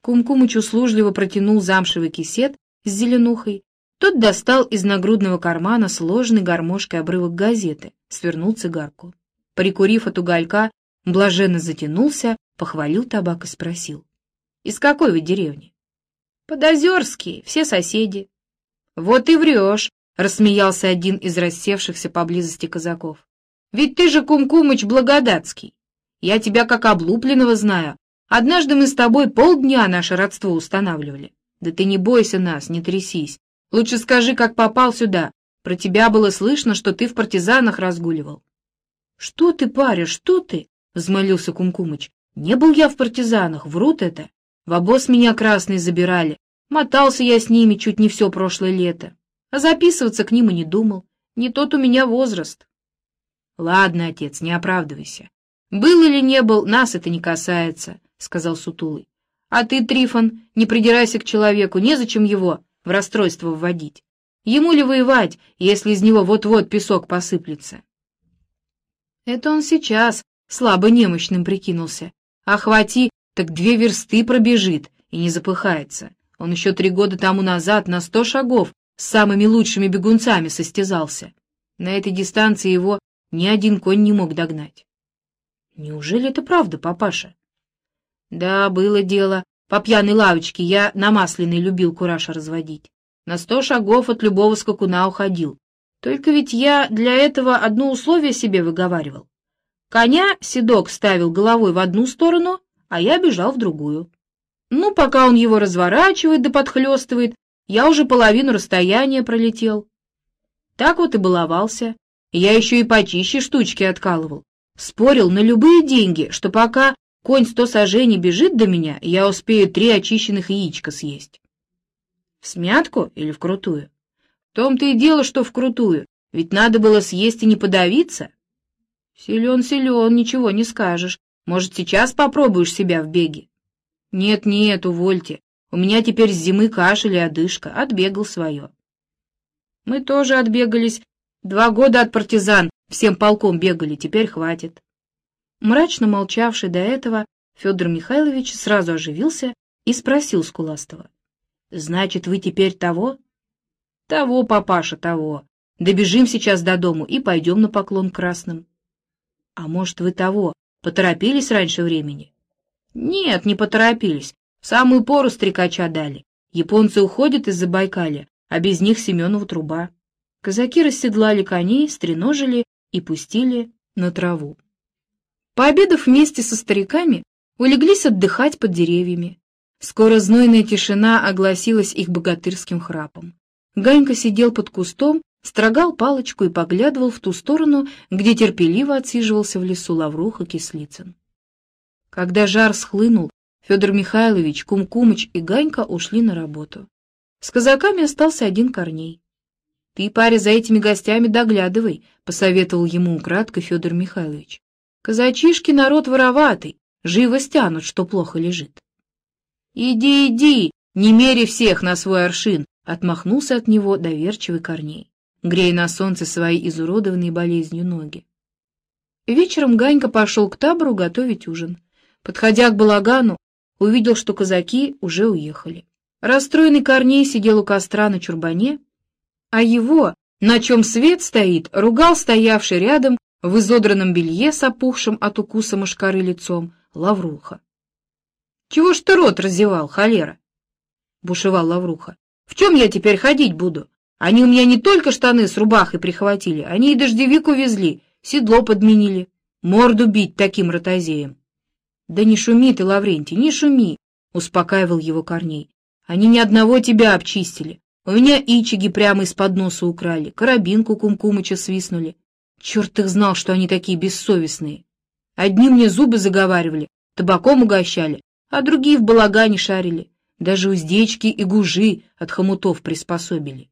[SPEAKER 1] Кумкумыч услужливо протянул замшевый кисет с зеленухой, тот достал из нагрудного кармана сложенный гармошкой обрывок газеты, свернул цигарку. Прикурив от уголька, блаженно затянулся, похвалил табак и спросил. — Из какой вы деревни? — Подозерские, все соседи. — Вот и врешь, — рассмеялся один из рассевшихся поблизости казаков. — Ведь ты же Кумкумыч Благодатский. Я тебя как облупленного знаю. Однажды мы с тобой полдня наше родство устанавливали. Да ты не бойся нас, не трясись. Лучше скажи, как попал сюда. Про тебя было слышно, что ты в партизанах разгуливал. — Что ты, паря, что ты? — взмолился Кумкумыч. — Не был я в партизанах, врут это. В обоз меня красные забирали. Мотался я с ними чуть не все прошлое лето. А записываться к ним и не думал. Не тот у меня возраст. — Ладно, отец, не оправдывайся. Был или не был, нас это не касается, — сказал Сутулый. — А ты, Трифон, не придирайся к человеку, незачем его в расстройство вводить. Ему ли воевать, если из него вот-вот песок посыплется? Это он сейчас слабо немощным прикинулся. Охвати, так две версты пробежит и не запыхается. Он еще три года тому назад на сто шагов с самыми лучшими бегунцами состязался. На этой дистанции его ни один конь не мог догнать. Неужели это правда, папаша? Да, было дело. По пьяной лавочке я на масляной любил кураша разводить. На сто шагов от любого скакуна уходил. Только ведь я для этого одно условие себе выговаривал. Коня седок ставил головой в одну сторону, а я бежал в другую. Ну, пока он его разворачивает да подхлестывает, я уже половину расстояния пролетел. Так вот и баловался. Я еще и почище штучки откалывал. Спорил на любые деньги, что пока Конь сто сажений бежит до меня, и я успею три очищенных яичка съесть. В смятку или вкрутую? В том-то и дело, что вкрутую, ведь надо было съесть и не подавиться. Силен, силен, ничего не скажешь. Может, сейчас попробуешь себя в беге? Нет-нет, увольте. У меня теперь с зимы кашель и одышка. Отбегал свое. Мы тоже отбегались. Два года от партизан всем полком бегали, теперь хватит. Мрачно молчавший до этого, Федор Михайлович сразу оживился и спросил Скуластова. — Значит, вы теперь того? — Того, папаша, того. Добежим сейчас до дому и пойдем на поклон красным. — А может, вы того, поторопились раньше времени? — Нет, не поторопились. В самую пору стрекача дали. Японцы уходят из Забайкалья, а без них Семенова труба. Казаки расседлали коней, стреножили и пустили на траву. Пообедав вместе со стариками, улеглись отдыхать под деревьями. Скоро знойная тишина огласилась их богатырским храпом. Ганька сидел под кустом, строгал палочку и поглядывал в ту сторону, где терпеливо отсиживался в лесу Лавруха Кислицын. Когда жар схлынул, Федор Михайлович, Кумкумыч и Ганька ушли на работу. С казаками остался один Корней. — Ты, паря, за этими гостями доглядывай, — посоветовал ему украдкой Федор Михайлович. — Казачишки народ вороватый, живо стянут, что плохо лежит. — Иди, иди, не мери всех на свой аршин, — отмахнулся от него доверчивый Корней, грея на солнце свои изуродованные болезнью ноги. Вечером Ганька пошел к табору готовить ужин. Подходя к балагану, увидел, что казаки уже уехали. Расстроенный Корней сидел у костра на чурбане, а его, на чем свет стоит, ругал стоявший рядом в изодранном белье с опухшим от укуса мошкары лицом Лавруха. — Чего ж ты рот разевал, холера? — бушевал Лавруха. — В чем я теперь ходить буду? Они у меня не только штаны с рубахой прихватили, они и дождевик увезли, седло подменили. Морду бить таким ротозеем. Да не шуми ты, Лаврентий, не шуми, — успокаивал его Корней. Они ни одного тебя обчистили. У меня ичиги прямо из-под носа украли, карабинку Кумкумыча свистнули. Черт их знал, что они такие бессовестные. Одни мне зубы заговаривали, табаком угощали, а другие в балагане шарили. Даже уздечки и гужи от хомутов приспособили.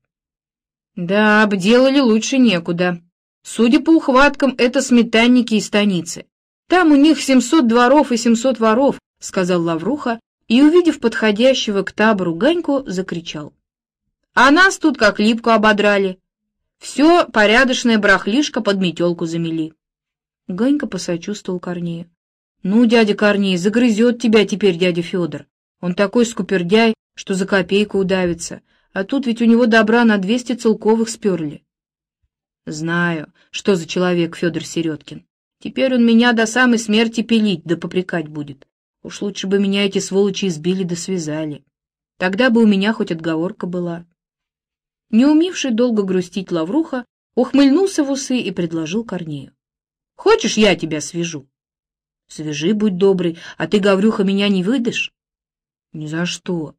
[SPEAKER 1] Да, обделали лучше некуда. Судя по ухваткам, это сметанники из станицы. Там у них семьсот дворов и семьсот воров, — сказал Лавруха, и, увидев подходящего к табору Ганьку, закричал. — А нас тут как липку ободрали. Все порядочное брахлишко под метелку замели. Ганька посочувствовал Корнею. — Ну, дядя Корней, загрызет тебя теперь дядя Федор. Он такой скупердяй, что за копейку удавится, а тут ведь у него добра на двести целковых сперли. — Знаю, что за человек Федор Середкин. Теперь он меня до самой смерти пилить да попрекать будет. Уж лучше бы меня эти сволочи избили да связали. Тогда бы у меня хоть отговорка была. Не умевший долго грустить Лавруха, ухмыльнулся в усы и предложил Корнею. — Хочешь, я тебя свяжу? — Свяжи, будь добрый, а ты, Гаврюха, меня не выдашь? — Ни за что.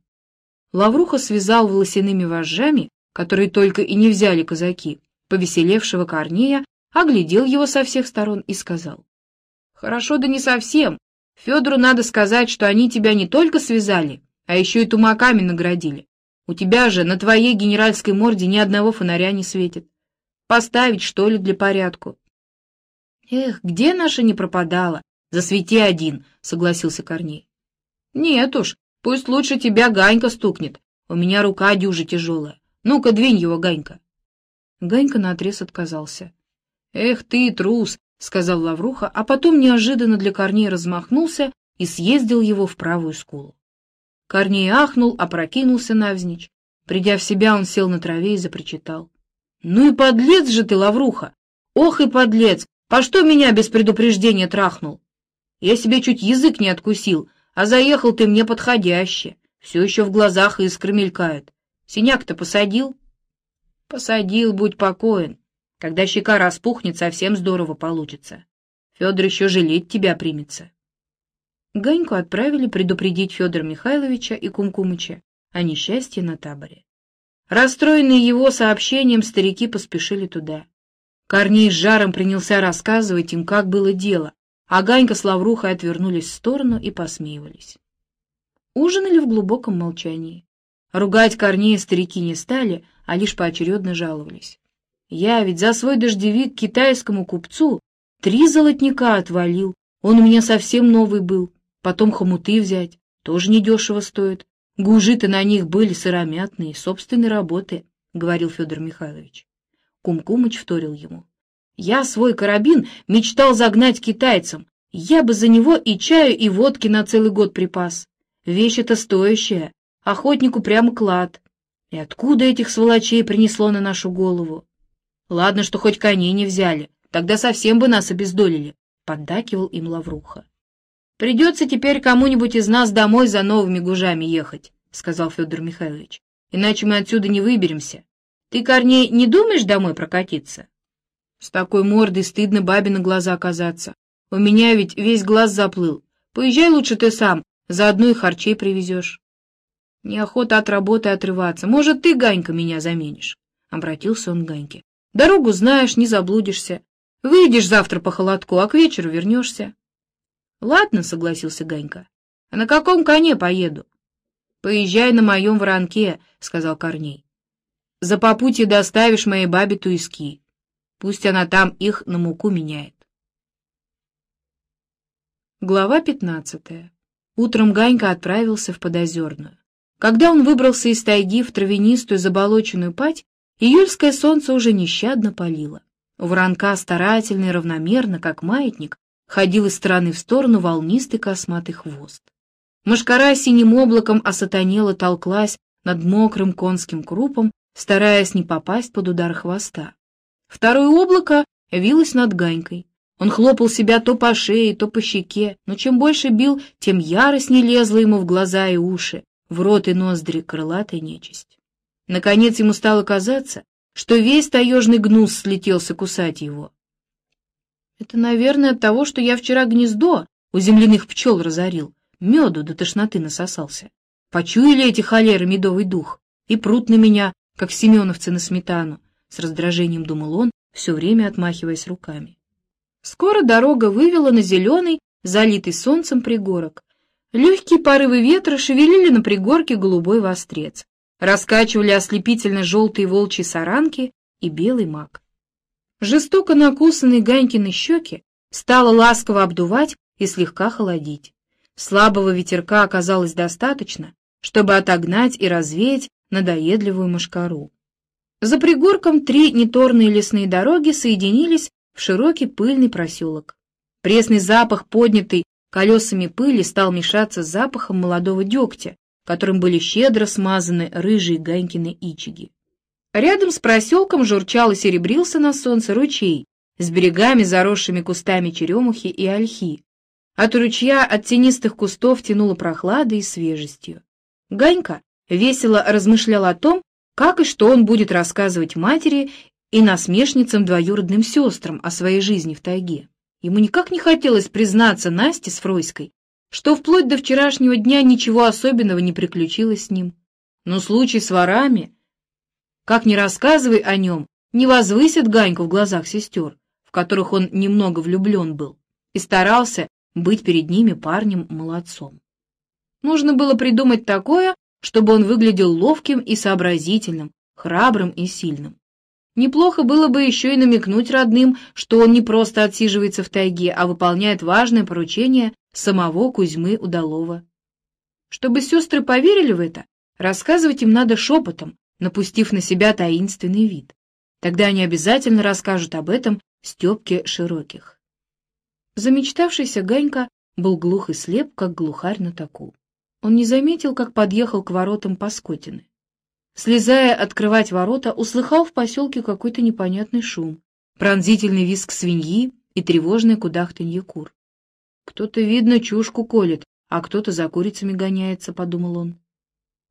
[SPEAKER 1] Лавруха связал волосяными вожжами, которые только и не взяли казаки, повеселевшего Корнея оглядел его со всех сторон и сказал. — Хорошо, да не совсем. Федору надо сказать, что они тебя не только связали, а еще и тумаками наградили. У тебя же на твоей генеральской морде ни одного фонаря не светит. Поставить, что ли, для порядку? — Эх, где наша не пропадала? Засвети один, — согласился Корней. — Нет уж, пусть лучше тебя Ганька стукнет. У меня рука дюжа тяжелая. Ну-ка, двинь его, Ганька. Ганька наотрез отказался. «Эх ты, трус!» — сказал Лавруха, а потом неожиданно для Корнея размахнулся и съездил его в правую скулу. Корней ахнул, опрокинулся навзничь. Придя в себя, он сел на траве и запричитал. «Ну и подлец же ты, Лавруха! Ох и подлец! По что меня без предупреждения трахнул? Я себе чуть язык не откусил, а заехал ты мне подходяще. Все еще в глазах искры мелькают. Синяк-то посадил?» «Посадил, будь покоен. Когда щека распухнет, совсем здорово получится. Федор еще жалеть тебя примется. Ганьку отправили предупредить Федора Михайловича и Кумкумыча о несчастье на таборе. Расстроенные его сообщением, старики поспешили туда. Корней с жаром принялся рассказывать им, как было дело, а Ганька с Лаврухой отвернулись в сторону и посмеивались. Ужинали в глубоком молчании. Ругать Корнея старики не стали, а лишь поочередно жаловались. Я ведь за свой дождевик китайскому купцу три золотника отвалил. Он у меня совсем новый был. Потом хомуты взять. Тоже недешево стоит. Гужи-то на них были сыромятные, собственной работы, — говорил Федор Михайлович. Кумкумыч вторил ему. Я свой карабин мечтал загнать китайцам. Я бы за него и чаю, и водки на целый год припас. Вещь эта стоящая, охотнику прямо клад. И откуда этих сволочей принесло на нашу голову? Ладно, что хоть коней не взяли, тогда совсем бы нас обездолили, — поддакивал им Лавруха. — Придется теперь кому-нибудь из нас домой за новыми гужами ехать, — сказал Федор Михайлович, — иначе мы отсюда не выберемся. Ты, Корней, не думаешь домой прокатиться? С такой мордой стыдно бабе на глаза оказаться. У меня ведь весь глаз заплыл. Поезжай лучше ты сам, заодно и харчей привезешь. Неохота от работы отрываться. Может, ты, Ганька, меня заменишь? обратился он к Ганьке. «Дорогу знаешь, не заблудишься. Выйдешь завтра по холодку, а к вечеру вернешься». «Ладно», — согласился Ганька. «А на каком коне поеду?» «Поезжай на моем воронке», — сказал Корней. «За попутье доставишь моей бабе туиски. Пусть она там их на муку меняет». Глава пятнадцатая. Утром Ганька отправился в Подозерную. Когда он выбрался из тайги в травянистую заболоченную пать, июльское солнце уже нещадно палило. У воронка старательно и равномерно, как маятник, ходил из стороны в сторону волнистый косматый хвост. Мошкара синим облаком осатанела толклась над мокрым конским крупом, стараясь не попасть под удар хвоста. Второе облако вилось над Ганькой. Он хлопал себя то по шее, то по щеке, но чем больше бил, тем яростнее лезла ему в глаза и уши, в рот и ноздри крылатая нечисть. Наконец ему стало казаться, что весь таежный гнус слетелся кусать его. Это, наверное, от того, что я вчера гнездо у земляных пчел разорил, меду до тошноты насосался. Почуяли эти холеры медовый дух и прут на меня, как семеновцы на сметану, с раздражением думал он, все время отмахиваясь руками. Скоро дорога вывела на зеленый, залитый солнцем пригорок. Легкие порывы ветра шевелили на пригорке голубой вострец, раскачивали ослепительно желтые волчьи саранки и белый мак. Жестоко накусанные Ганькины щеки стало ласково обдувать и слегка холодить. Слабого ветерка оказалось достаточно, чтобы отогнать и развеять надоедливую мошкару. За пригорком три неторные лесные дороги соединились в широкий пыльный проселок. Пресный запах, поднятый колесами пыли, стал мешаться с запахом молодого дегтя, которым были щедро смазаны рыжие Ганькины ичиги. Рядом с проселком журчал и серебрился на солнце ручей с берегами, заросшими кустами черемухи и ольхи. От ручья от тенистых кустов тянуло прохладой и свежестью. Ганька весело размышлял о том, как и что он будет рассказывать матери и насмешницам двоюродным сестрам о своей жизни в тайге. Ему никак не хотелось признаться Насте с Фройской, что вплоть до вчерашнего дня ничего особенного не приключилось с ним. Но случай с ворами, как ни рассказывай о нем, не возвысит Ганьку в глазах сестер, в которых он немного влюблен был, и старался быть перед ними парнем-молодцом. Нужно было придумать такое, чтобы он выглядел ловким и сообразительным, храбрым и сильным. Неплохо было бы еще и намекнуть родным, что он не просто отсиживается в тайге, а выполняет важное поручение самого Кузьмы Удалова. Чтобы сестры поверили в это, рассказывать им надо шепотом, напустив на себя таинственный вид. Тогда они обязательно расскажут об этом Степке Широких. Замечтавшийся Ганька был глух и слеп, как глухарь на таку. Он не заметил, как подъехал к воротам Паскотины. Слезая открывать ворота, услыхал в поселке какой-то непонятный шум, пронзительный визг свиньи и тревожное кудахтанье кур. «Кто-то, видно, чушку колет, а кто-то за курицами гоняется», — подумал он.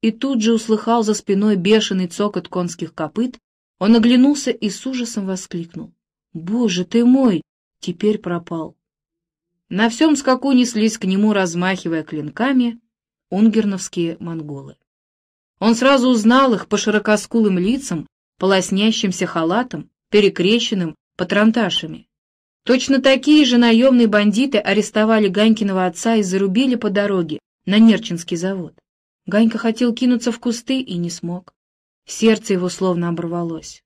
[SPEAKER 1] И тут же услыхал за спиной бешеный цокот конских копыт, он оглянулся и с ужасом воскликнул. «Боже ты мой! Теперь пропал!» На всем скаку неслись к нему, размахивая клинками, унгерновские монголы. Он сразу узнал их по широкоскулым лицам, полоснящимся халатам, перекрещенным патронташами. Точно такие же наемные бандиты арестовали Ганькиного отца и зарубили по дороге на Нерчинский завод. Ганька хотел кинуться в кусты и не смог. Сердце его словно оборвалось.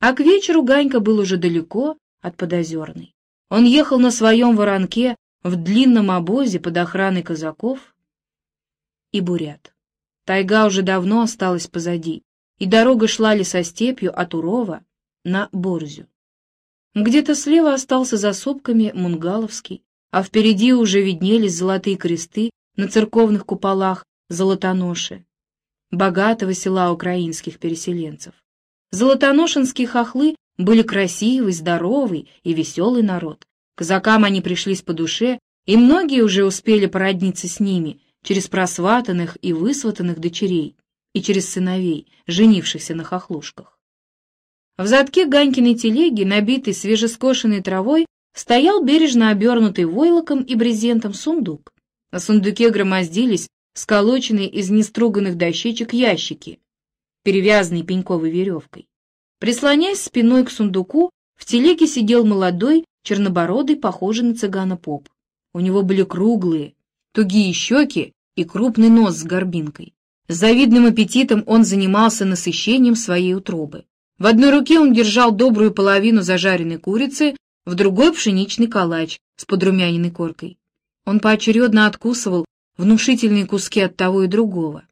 [SPEAKER 1] А к вечеру Ганька был уже далеко от Подозерной. Он ехал на своем воронке в длинном обозе под охраной казаков и бурят. Тайга уже давно осталась позади, и дорога шла лесостепью от Урова на Борзю. Где-то слева остался за сопками Мунгаловский, а впереди уже виднелись золотые кресты на церковных куполах Золотоноши, богатого села украинских переселенцев. Золотоношинские хохлы были красивый, здоровый и веселый народ. Казакам они пришлись по душе, и многие уже успели породниться с ними через просватанных и высватанных дочерей и через сыновей, женившихся на хохлушках. В задке Ганькиной телеги, набитой свежескошенной травой, стоял бережно обернутый войлоком и брезентом сундук. На сундуке громоздились сколоченные из неструганных дощечек ящики. перевязанный пеньковой веревкой. Прислоняясь спиной к сундуку, в телеге сидел молодой, чернобородый, похожий на цыгана поп. У него были круглые, тугие щеки и крупный нос с горбинкой. С завидным аппетитом он занимался насыщением своей утробы. В одной руке он держал добрую половину зажаренной курицы, в другой — пшеничный калач с подрумяненной коркой. Он поочередно откусывал внушительные куски от того и другого.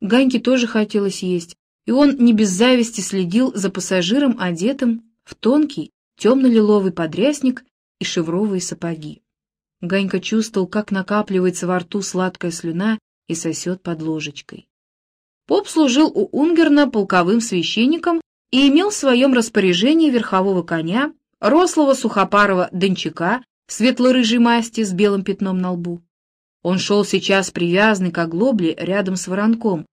[SPEAKER 1] Ганьке тоже хотелось есть, и он не без зависти следил за пассажиром, одетым в тонкий темно-лиловый подрясник и шевровые сапоги. Ганька чувствовал, как накапливается во рту сладкая слюна и сосет под ложечкой. Поп служил у Унгерна полковым священником и имел в своем распоряжении верхового коня, рослого сухопарого дончака, светло-рыжей масти с белым пятном на лбу. Он шел сейчас привязанный к оглобле рядом с воронком,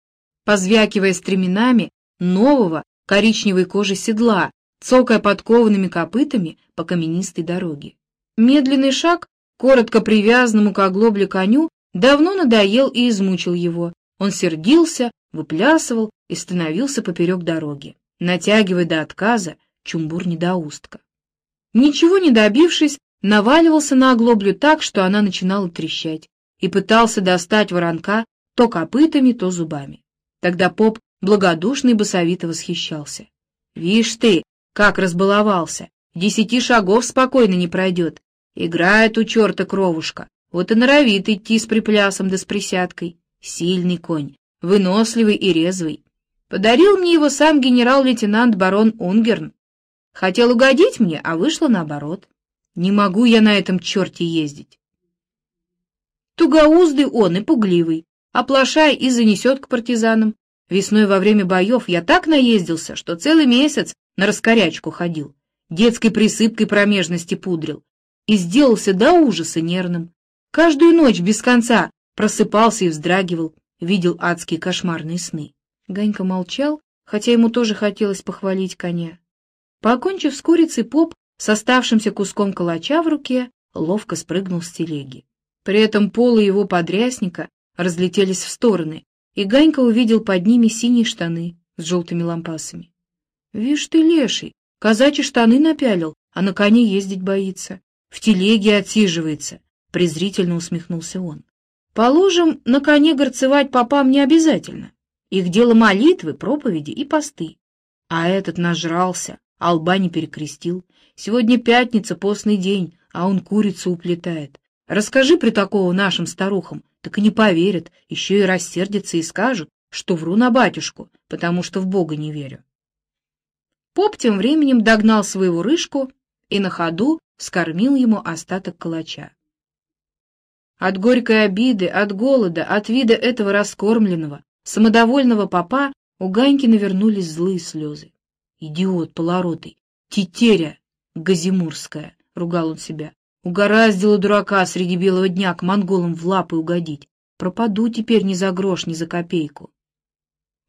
[SPEAKER 1] позвякивая стременами нового коричневой кожи седла, цокая подкованными копытами по каменистой дороге. Медленный шаг, коротко привязанному к оглобле коню, давно надоел и измучил его. Он сердился, выплясывал и становился поперек дороги натягивая до отказа чумбур-недоустка. Ничего не добившись, наваливался на оглоблю так, что она начинала трещать, и пытался достать воронка то копытами, то зубами. Тогда поп благодушно и басовито восхищался. «Вишь ты, как разбаловался! Десяти шагов спокойно не пройдет. Играет у черта кровушка, вот и норовит идти с приплясом да с присядкой. Сильный конь, выносливый и резвый. Подарил мне его сам генерал-лейтенант барон Унгерн. Хотел угодить мне, а вышло наоборот. Не могу я на этом черте ездить. Тугоуздый он и пугливый, оплошай и занесет к партизанам. Весной во время боев я так наездился, что целый месяц на раскорячку ходил, детской присыпкой промежности пудрил и сделался до ужаса нервным. Каждую ночь без конца просыпался и вздрагивал, видел адские кошмарные сны. Ганька молчал, хотя ему тоже хотелось похвалить коня. Покончив с курицей, поп с оставшимся куском калача в руке ловко спрыгнул с телеги. При этом полы его подрясника разлетелись в стороны, и Ганька увидел под ними синие штаны с желтыми лампасами. — Вишь ты, леший, казачьи штаны напялил, а на коне ездить боится. В телеге отсиживается, — презрительно усмехнулся он. — Положим, на коне горцевать попам не обязательно. Их дело молитвы, проповеди и посты. А этот нажрался, а лба не перекрестил. Сегодня пятница, постный день, а он курицу уплетает. Расскажи при такого нашим старухам, так и не поверят, еще и рассердятся и скажут, что вру на батюшку, потому что в Бога не верю. Поп тем временем догнал своего рыжку и на ходу скормил ему остаток калача. От горькой обиды, от голода, от вида этого раскормленного, самодовольного папа у Ганьки навернулись злые слезы. «Идиот полоротый! Тетеря газимурская!» — ругал он себя. «Угораздило дурака среди белого дня к монголам в лапы угодить. Пропаду теперь ни за грош, ни за копейку».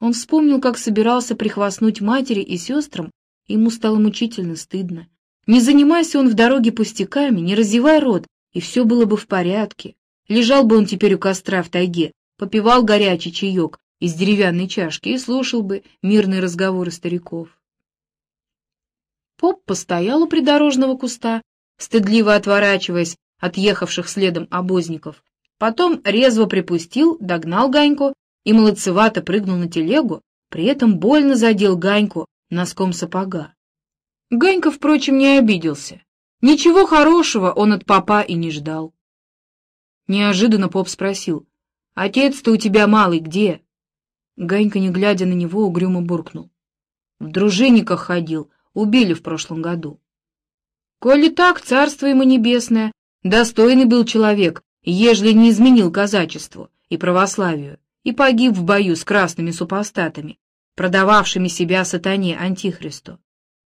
[SPEAKER 1] Он вспомнил, как собирался прихвастнуть матери и сестрам, и ему стало мучительно стыдно. Не занимайся он в дороге пустяками, не разевай рот, и все было бы в порядке. Лежал бы он теперь у костра в тайге, попивал горячий чаек, из деревянной чашки и слушал бы мирные разговоры стариков. Поп постоял у придорожного куста, стыдливо отворачиваясь от ехавших следом обозников, потом резво припустил, догнал Ганьку и молодцевато прыгнул на телегу, при этом больно задел Ганьку носком сапога. Ганька, впрочем, не обиделся. Ничего хорошего он от папа и не ждал. Неожиданно поп спросил, «Отец-то у тебя малый где?» Ганька, не глядя на него, угрюмо буркнул. В дружинниках ходил, убили в прошлом году. Коли так, царство ему небесное, достойный был человек, ежели не изменил казачеству и православию, и погиб в бою с красными супостатами, продававшими себя сатане Антихристу.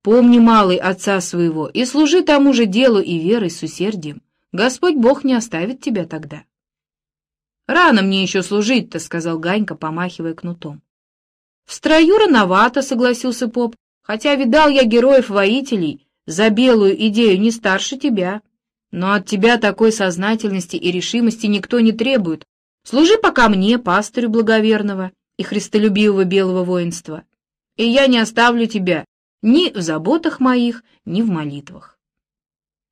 [SPEAKER 1] Помни, малый, отца своего, и служи тому же делу и верой с усердием. Господь Бог не оставит тебя тогда. «Рано мне еще служить-то», — сказал Ганька, помахивая кнутом. «В строю рановато», — согласился поп, «хотя видал я героев-воителей за белую идею не старше тебя. Но от тебя такой сознательности и решимости никто не требует. Служи пока мне, пастырю благоверного, и христолюбивого белого воинства, и я не оставлю тебя ни в заботах моих, ни в молитвах.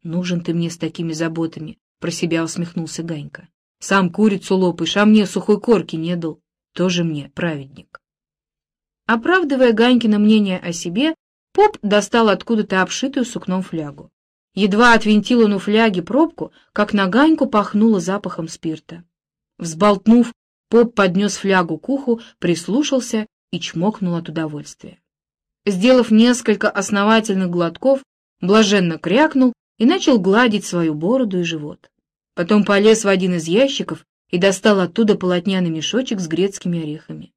[SPEAKER 1] Нужен ты мне с такими заботами, — про себя усмехнулся Ганька. Сам курицу лопаешь, а мне сухой корки не дал. Тоже мне праведник. Оправдывая Ганькино мнение о себе, поп достал откуда-то обшитую сукном флягу. Едва отвинтил он у фляги пробку, как на Ганьку пахнуло запахом спирта. Взболтнув, поп поднес флягу к уху, прислушался и чмокнул от удовольствия. Сделав несколько основательных глотков, блаженно крякнул и начал гладить свою бороду и живот. Потом полез в один из ящиков и достал оттуда полотняный мешочек с грецкими орехами.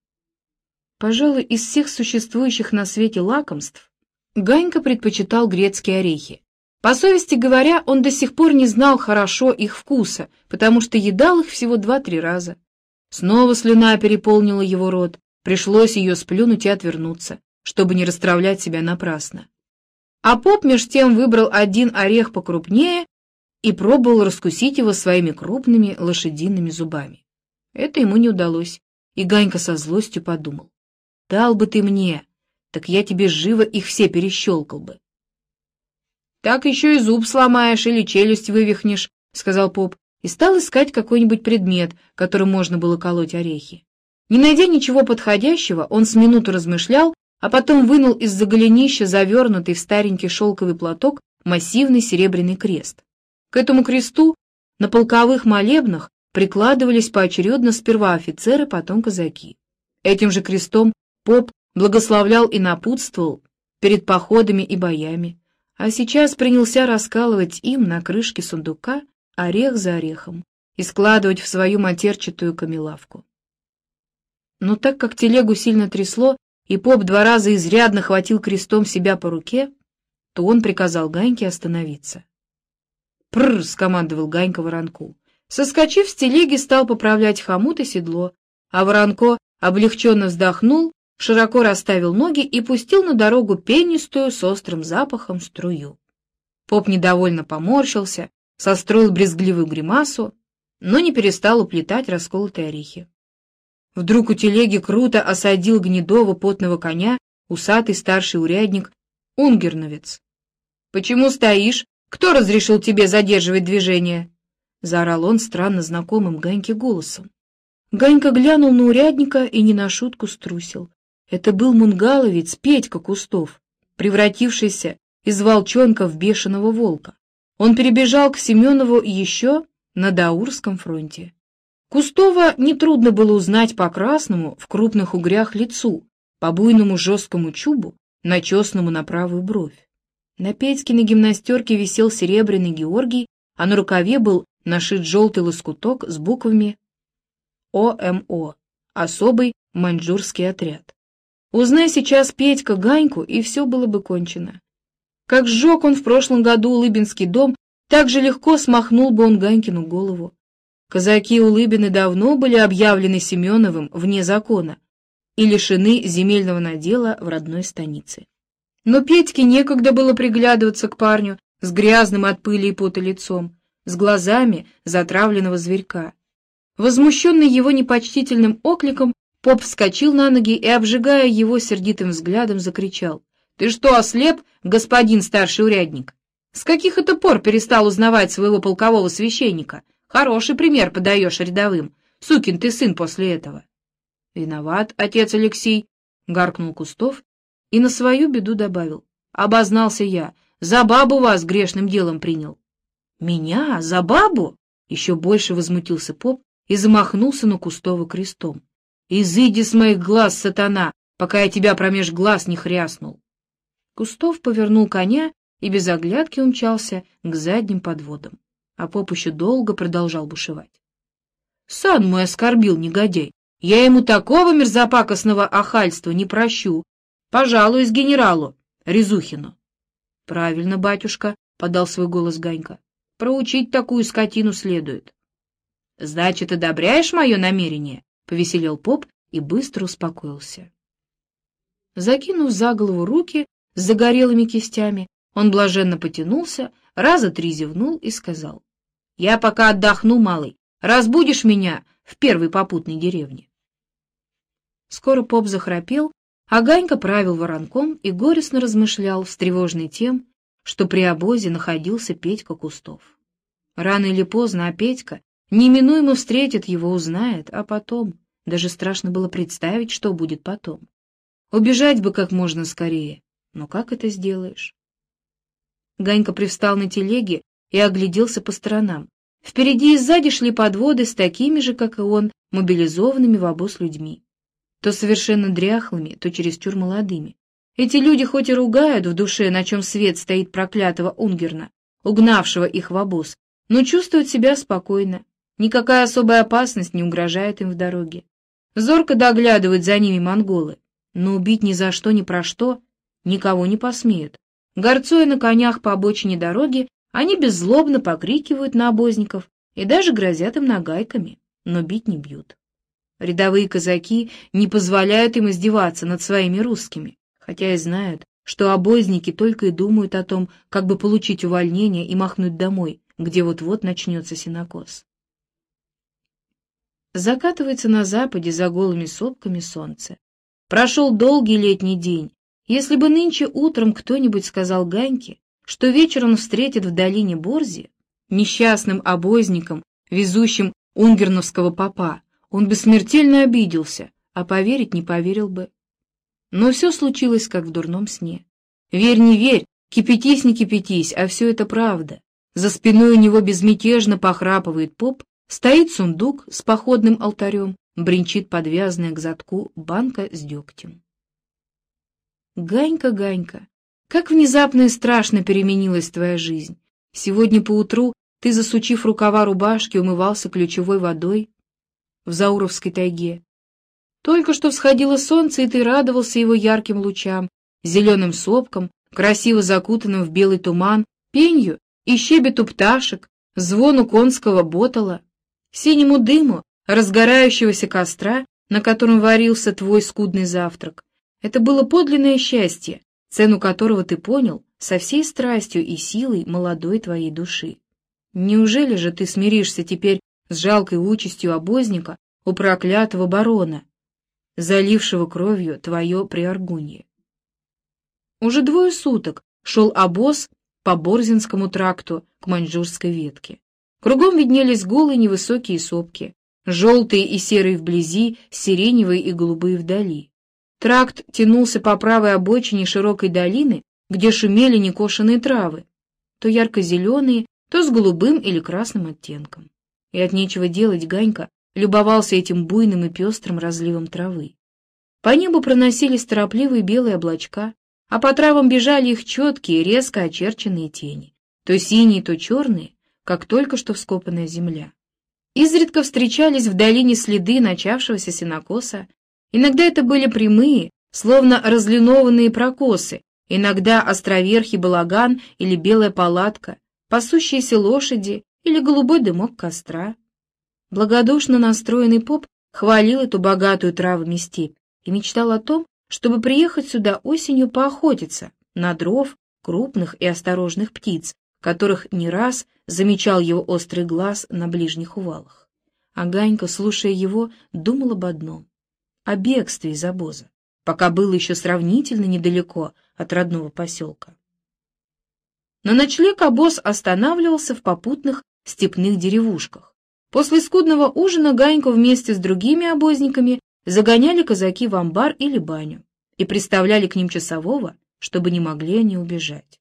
[SPEAKER 1] Пожалуй, из всех существующих на свете лакомств Ганька предпочитал грецкие орехи. По совести говоря, он до сих пор не знал хорошо их вкуса, потому что едал их всего два-три раза. Снова слюна переполнила его рот, пришлось ее сплюнуть и отвернуться, чтобы не расстравлять себя напрасно. А поп меж тем выбрал один орех покрупнее и пробовал раскусить его своими крупными лошадиными зубами. Это ему не удалось, и Ганька со злостью подумал. «Дал бы ты мне, так я тебе живо их все перещелкал бы». «Так еще и зуб сломаешь или челюсть вывихнешь», — сказал поп, и стал искать какой-нибудь предмет, которым можно было колоть орехи. Не найдя ничего подходящего, он с минуту размышлял, а потом вынул из-за голенища завернутый в старенький шелковый платок массивный серебряный крест. К этому кресту на полковых молебнах прикладывались поочередно сперва офицеры, потом казаки. Этим же крестом поп благословлял и напутствовал перед походами и боями, а сейчас принялся раскалывать им на крышке сундука орех за орехом и складывать в свою матерчатую камелавку. Но так как телегу сильно трясло, и поп два раза изрядно хватил крестом себя по руке, то он приказал Ганьке остановиться. «Прррр!» — скомандовал Ганька Воронку. Соскочив с телеги, стал поправлять хомут и седло, а Воронко облегченно вздохнул, широко расставил ноги и пустил на дорогу пенистую с острым запахом струю. Поп недовольно поморщился, состроил брезгливую гримасу, но не перестал уплетать расколотые орехи. Вдруг у телеги круто осадил гнедого потного коня усатый старший урядник Унгерновец. «Почему стоишь? Кто разрешил тебе задерживать движение?» Заорал он странно знакомым Ганьке голосом. Ганька глянул на урядника и не на шутку струсил. Это был мунгаловец Петька Кустов, превратившийся из волчонка в бешеного волка. Он перебежал к Семенову еще на Даурском фронте. Кустова нетрудно было узнать по красному в крупных угрях лицу, по буйному жесткому чубу, начесному на правую бровь. На Петькиной гимнастерке висел серебряный Георгий, а на рукаве был нашит желтый лоскуток с буквами ОМО — особый маньчжурский отряд. Узнай сейчас Петька Ганьку, и все было бы кончено. Как сжег он в прошлом году Улыбинский дом, так же легко смахнул бы он Ганькину голову. Казаки Улыбины давно были объявлены Семеновым вне закона и лишены земельного надела в родной станице. Но Петьке некогда было приглядываться к парню с грязным от пыли и пота лицом, с глазами затравленного зверька. Возмущенный его непочтительным окликом, поп вскочил на ноги и, обжигая его сердитым взглядом, закричал. — Ты что, ослеп, господин старший урядник? С каких это пор перестал узнавать своего полкового священника? Хороший пример подаешь рядовым. Сукин ты сын после этого. — Виноват, отец Алексей, — гаркнул Кустов и на свою беду добавил. — Обознался я. За бабу вас грешным делом принял. — Меня? За бабу? — еще больше возмутился поп и замахнулся на Кустова крестом. — Изыди с моих глаз, сатана, пока я тебя промеж глаз не хряснул. Кустов повернул коня и без оглядки умчался к задним подводам а поп еще долго продолжал бушевать. Сан мой оскорбил, негодяй. Я ему такого мерзопакостного охальства не прощу. Пожалуюсь генералу Резухину. — Правильно, батюшка, — подал свой голос Ганька. — Проучить такую скотину следует. — Значит, одобряешь мое намерение? — повеселел поп и быстро успокоился. Закинув за голову руки с загорелыми кистями, он блаженно потянулся, раза три зевнул и сказал. Я пока отдохну, малый. Разбудишь меня в первой попутной деревне. Скоро поп захрапел, а Ганька правил воронком и горестно размышлял, встревоженный тем, что при обозе находился Петька Кустов. Рано или поздно, а Петька неминуемо встретит его, узнает, а потом... Даже страшно было представить, что будет потом. Убежать бы как можно скорее. Но как это сделаешь? Ганька привстал на телеге и огляделся по сторонам. Впереди и сзади шли подводы с такими же, как и он, мобилизованными в обоз людьми. То совершенно дряхлыми, то чересчур молодыми. Эти люди хоть и ругают в душе, на чем свет стоит проклятого Унгерна, угнавшего их в обоз, но чувствуют себя спокойно. Никакая особая опасность не угрожает им в дороге. Зорко доглядывают за ними монголы, но убить ни за что ни про что никого не посмеют. Горцуя на конях по обочине дороги, они беззлобно покрикивают на обозников и даже грозят им нагайками, но бить не бьют. Рядовые казаки не позволяют им издеваться над своими русскими, хотя и знают, что обозники только и думают о том, как бы получить увольнение и махнуть домой, где вот-вот начнется синокос. Закатывается на западе за голыми сопками солнце. Прошел долгий летний день. Если бы нынче утром кто-нибудь сказал Ганьке, что вечером встретит в долине Борзи, несчастным обозником, везущим унгерновского попа, он бы смертельно обиделся, а поверить не поверил бы. Но все случилось, как в дурном сне. Верь, не верь, кипятись, не кипятись, а все это правда. За спиной у него безмятежно похрапывает поп, Стоит сундук с походным алтарем, бренчит подвязанная к затку банка с дегтем. Ганька, Ганька, как внезапно и страшно переменилась твоя жизнь. Сегодня поутру ты, засучив рукава рубашки, умывался ключевой водой в Зауровской тайге. Только что всходило солнце, и ты радовался его ярким лучам, зеленым сопком, красиво закутанным в белый туман, пенью и щебету пташек, звону конского ботала синему дыму разгорающегося костра, на котором варился твой скудный завтрак. Это было подлинное счастье, цену которого ты понял со всей страстью и силой молодой твоей души. Неужели же ты смиришься теперь с жалкой участью обозника у проклятого барона, залившего кровью твое приоргунье? Уже двое суток шел обоз по Борзинскому тракту к Маньчжурской ветке. Кругом виднелись голые невысокие сопки, желтые и серые вблизи, сиреневые и голубые вдали. Тракт тянулся по правой обочине широкой долины, где шумели некошенные травы, то ярко-зеленые, то с голубым или красным оттенком. И от нечего делать Ганька любовался этим буйным и пестрым разливом травы. По небу проносились торопливые белые облачка, а по травам бежали их четкие, резко очерченные тени, то синие, то черные, как только что вскопанная земля. Изредка встречались в долине следы начавшегося сенокоса. Иногда это были прямые, словно разлинованные прокосы, иногда островерхий балаган или белая палатка, пасущиеся лошади или голубой дымок костра. Благодушно настроенный поп хвалил эту богатую травами степь и мечтал о том, чтобы приехать сюда осенью поохотиться на дров, крупных и осторожных птиц, которых не раз замечал его острый глаз на ближних увалах. А Ганька, слушая его, думал об одном — о бегстве из обоза, пока было еще сравнительно недалеко от родного поселка. На ночлег обоз останавливался в попутных степных деревушках. После скудного ужина Ганьку вместе с другими обозниками загоняли казаки в амбар или баню и приставляли к ним часового, чтобы не могли они убежать.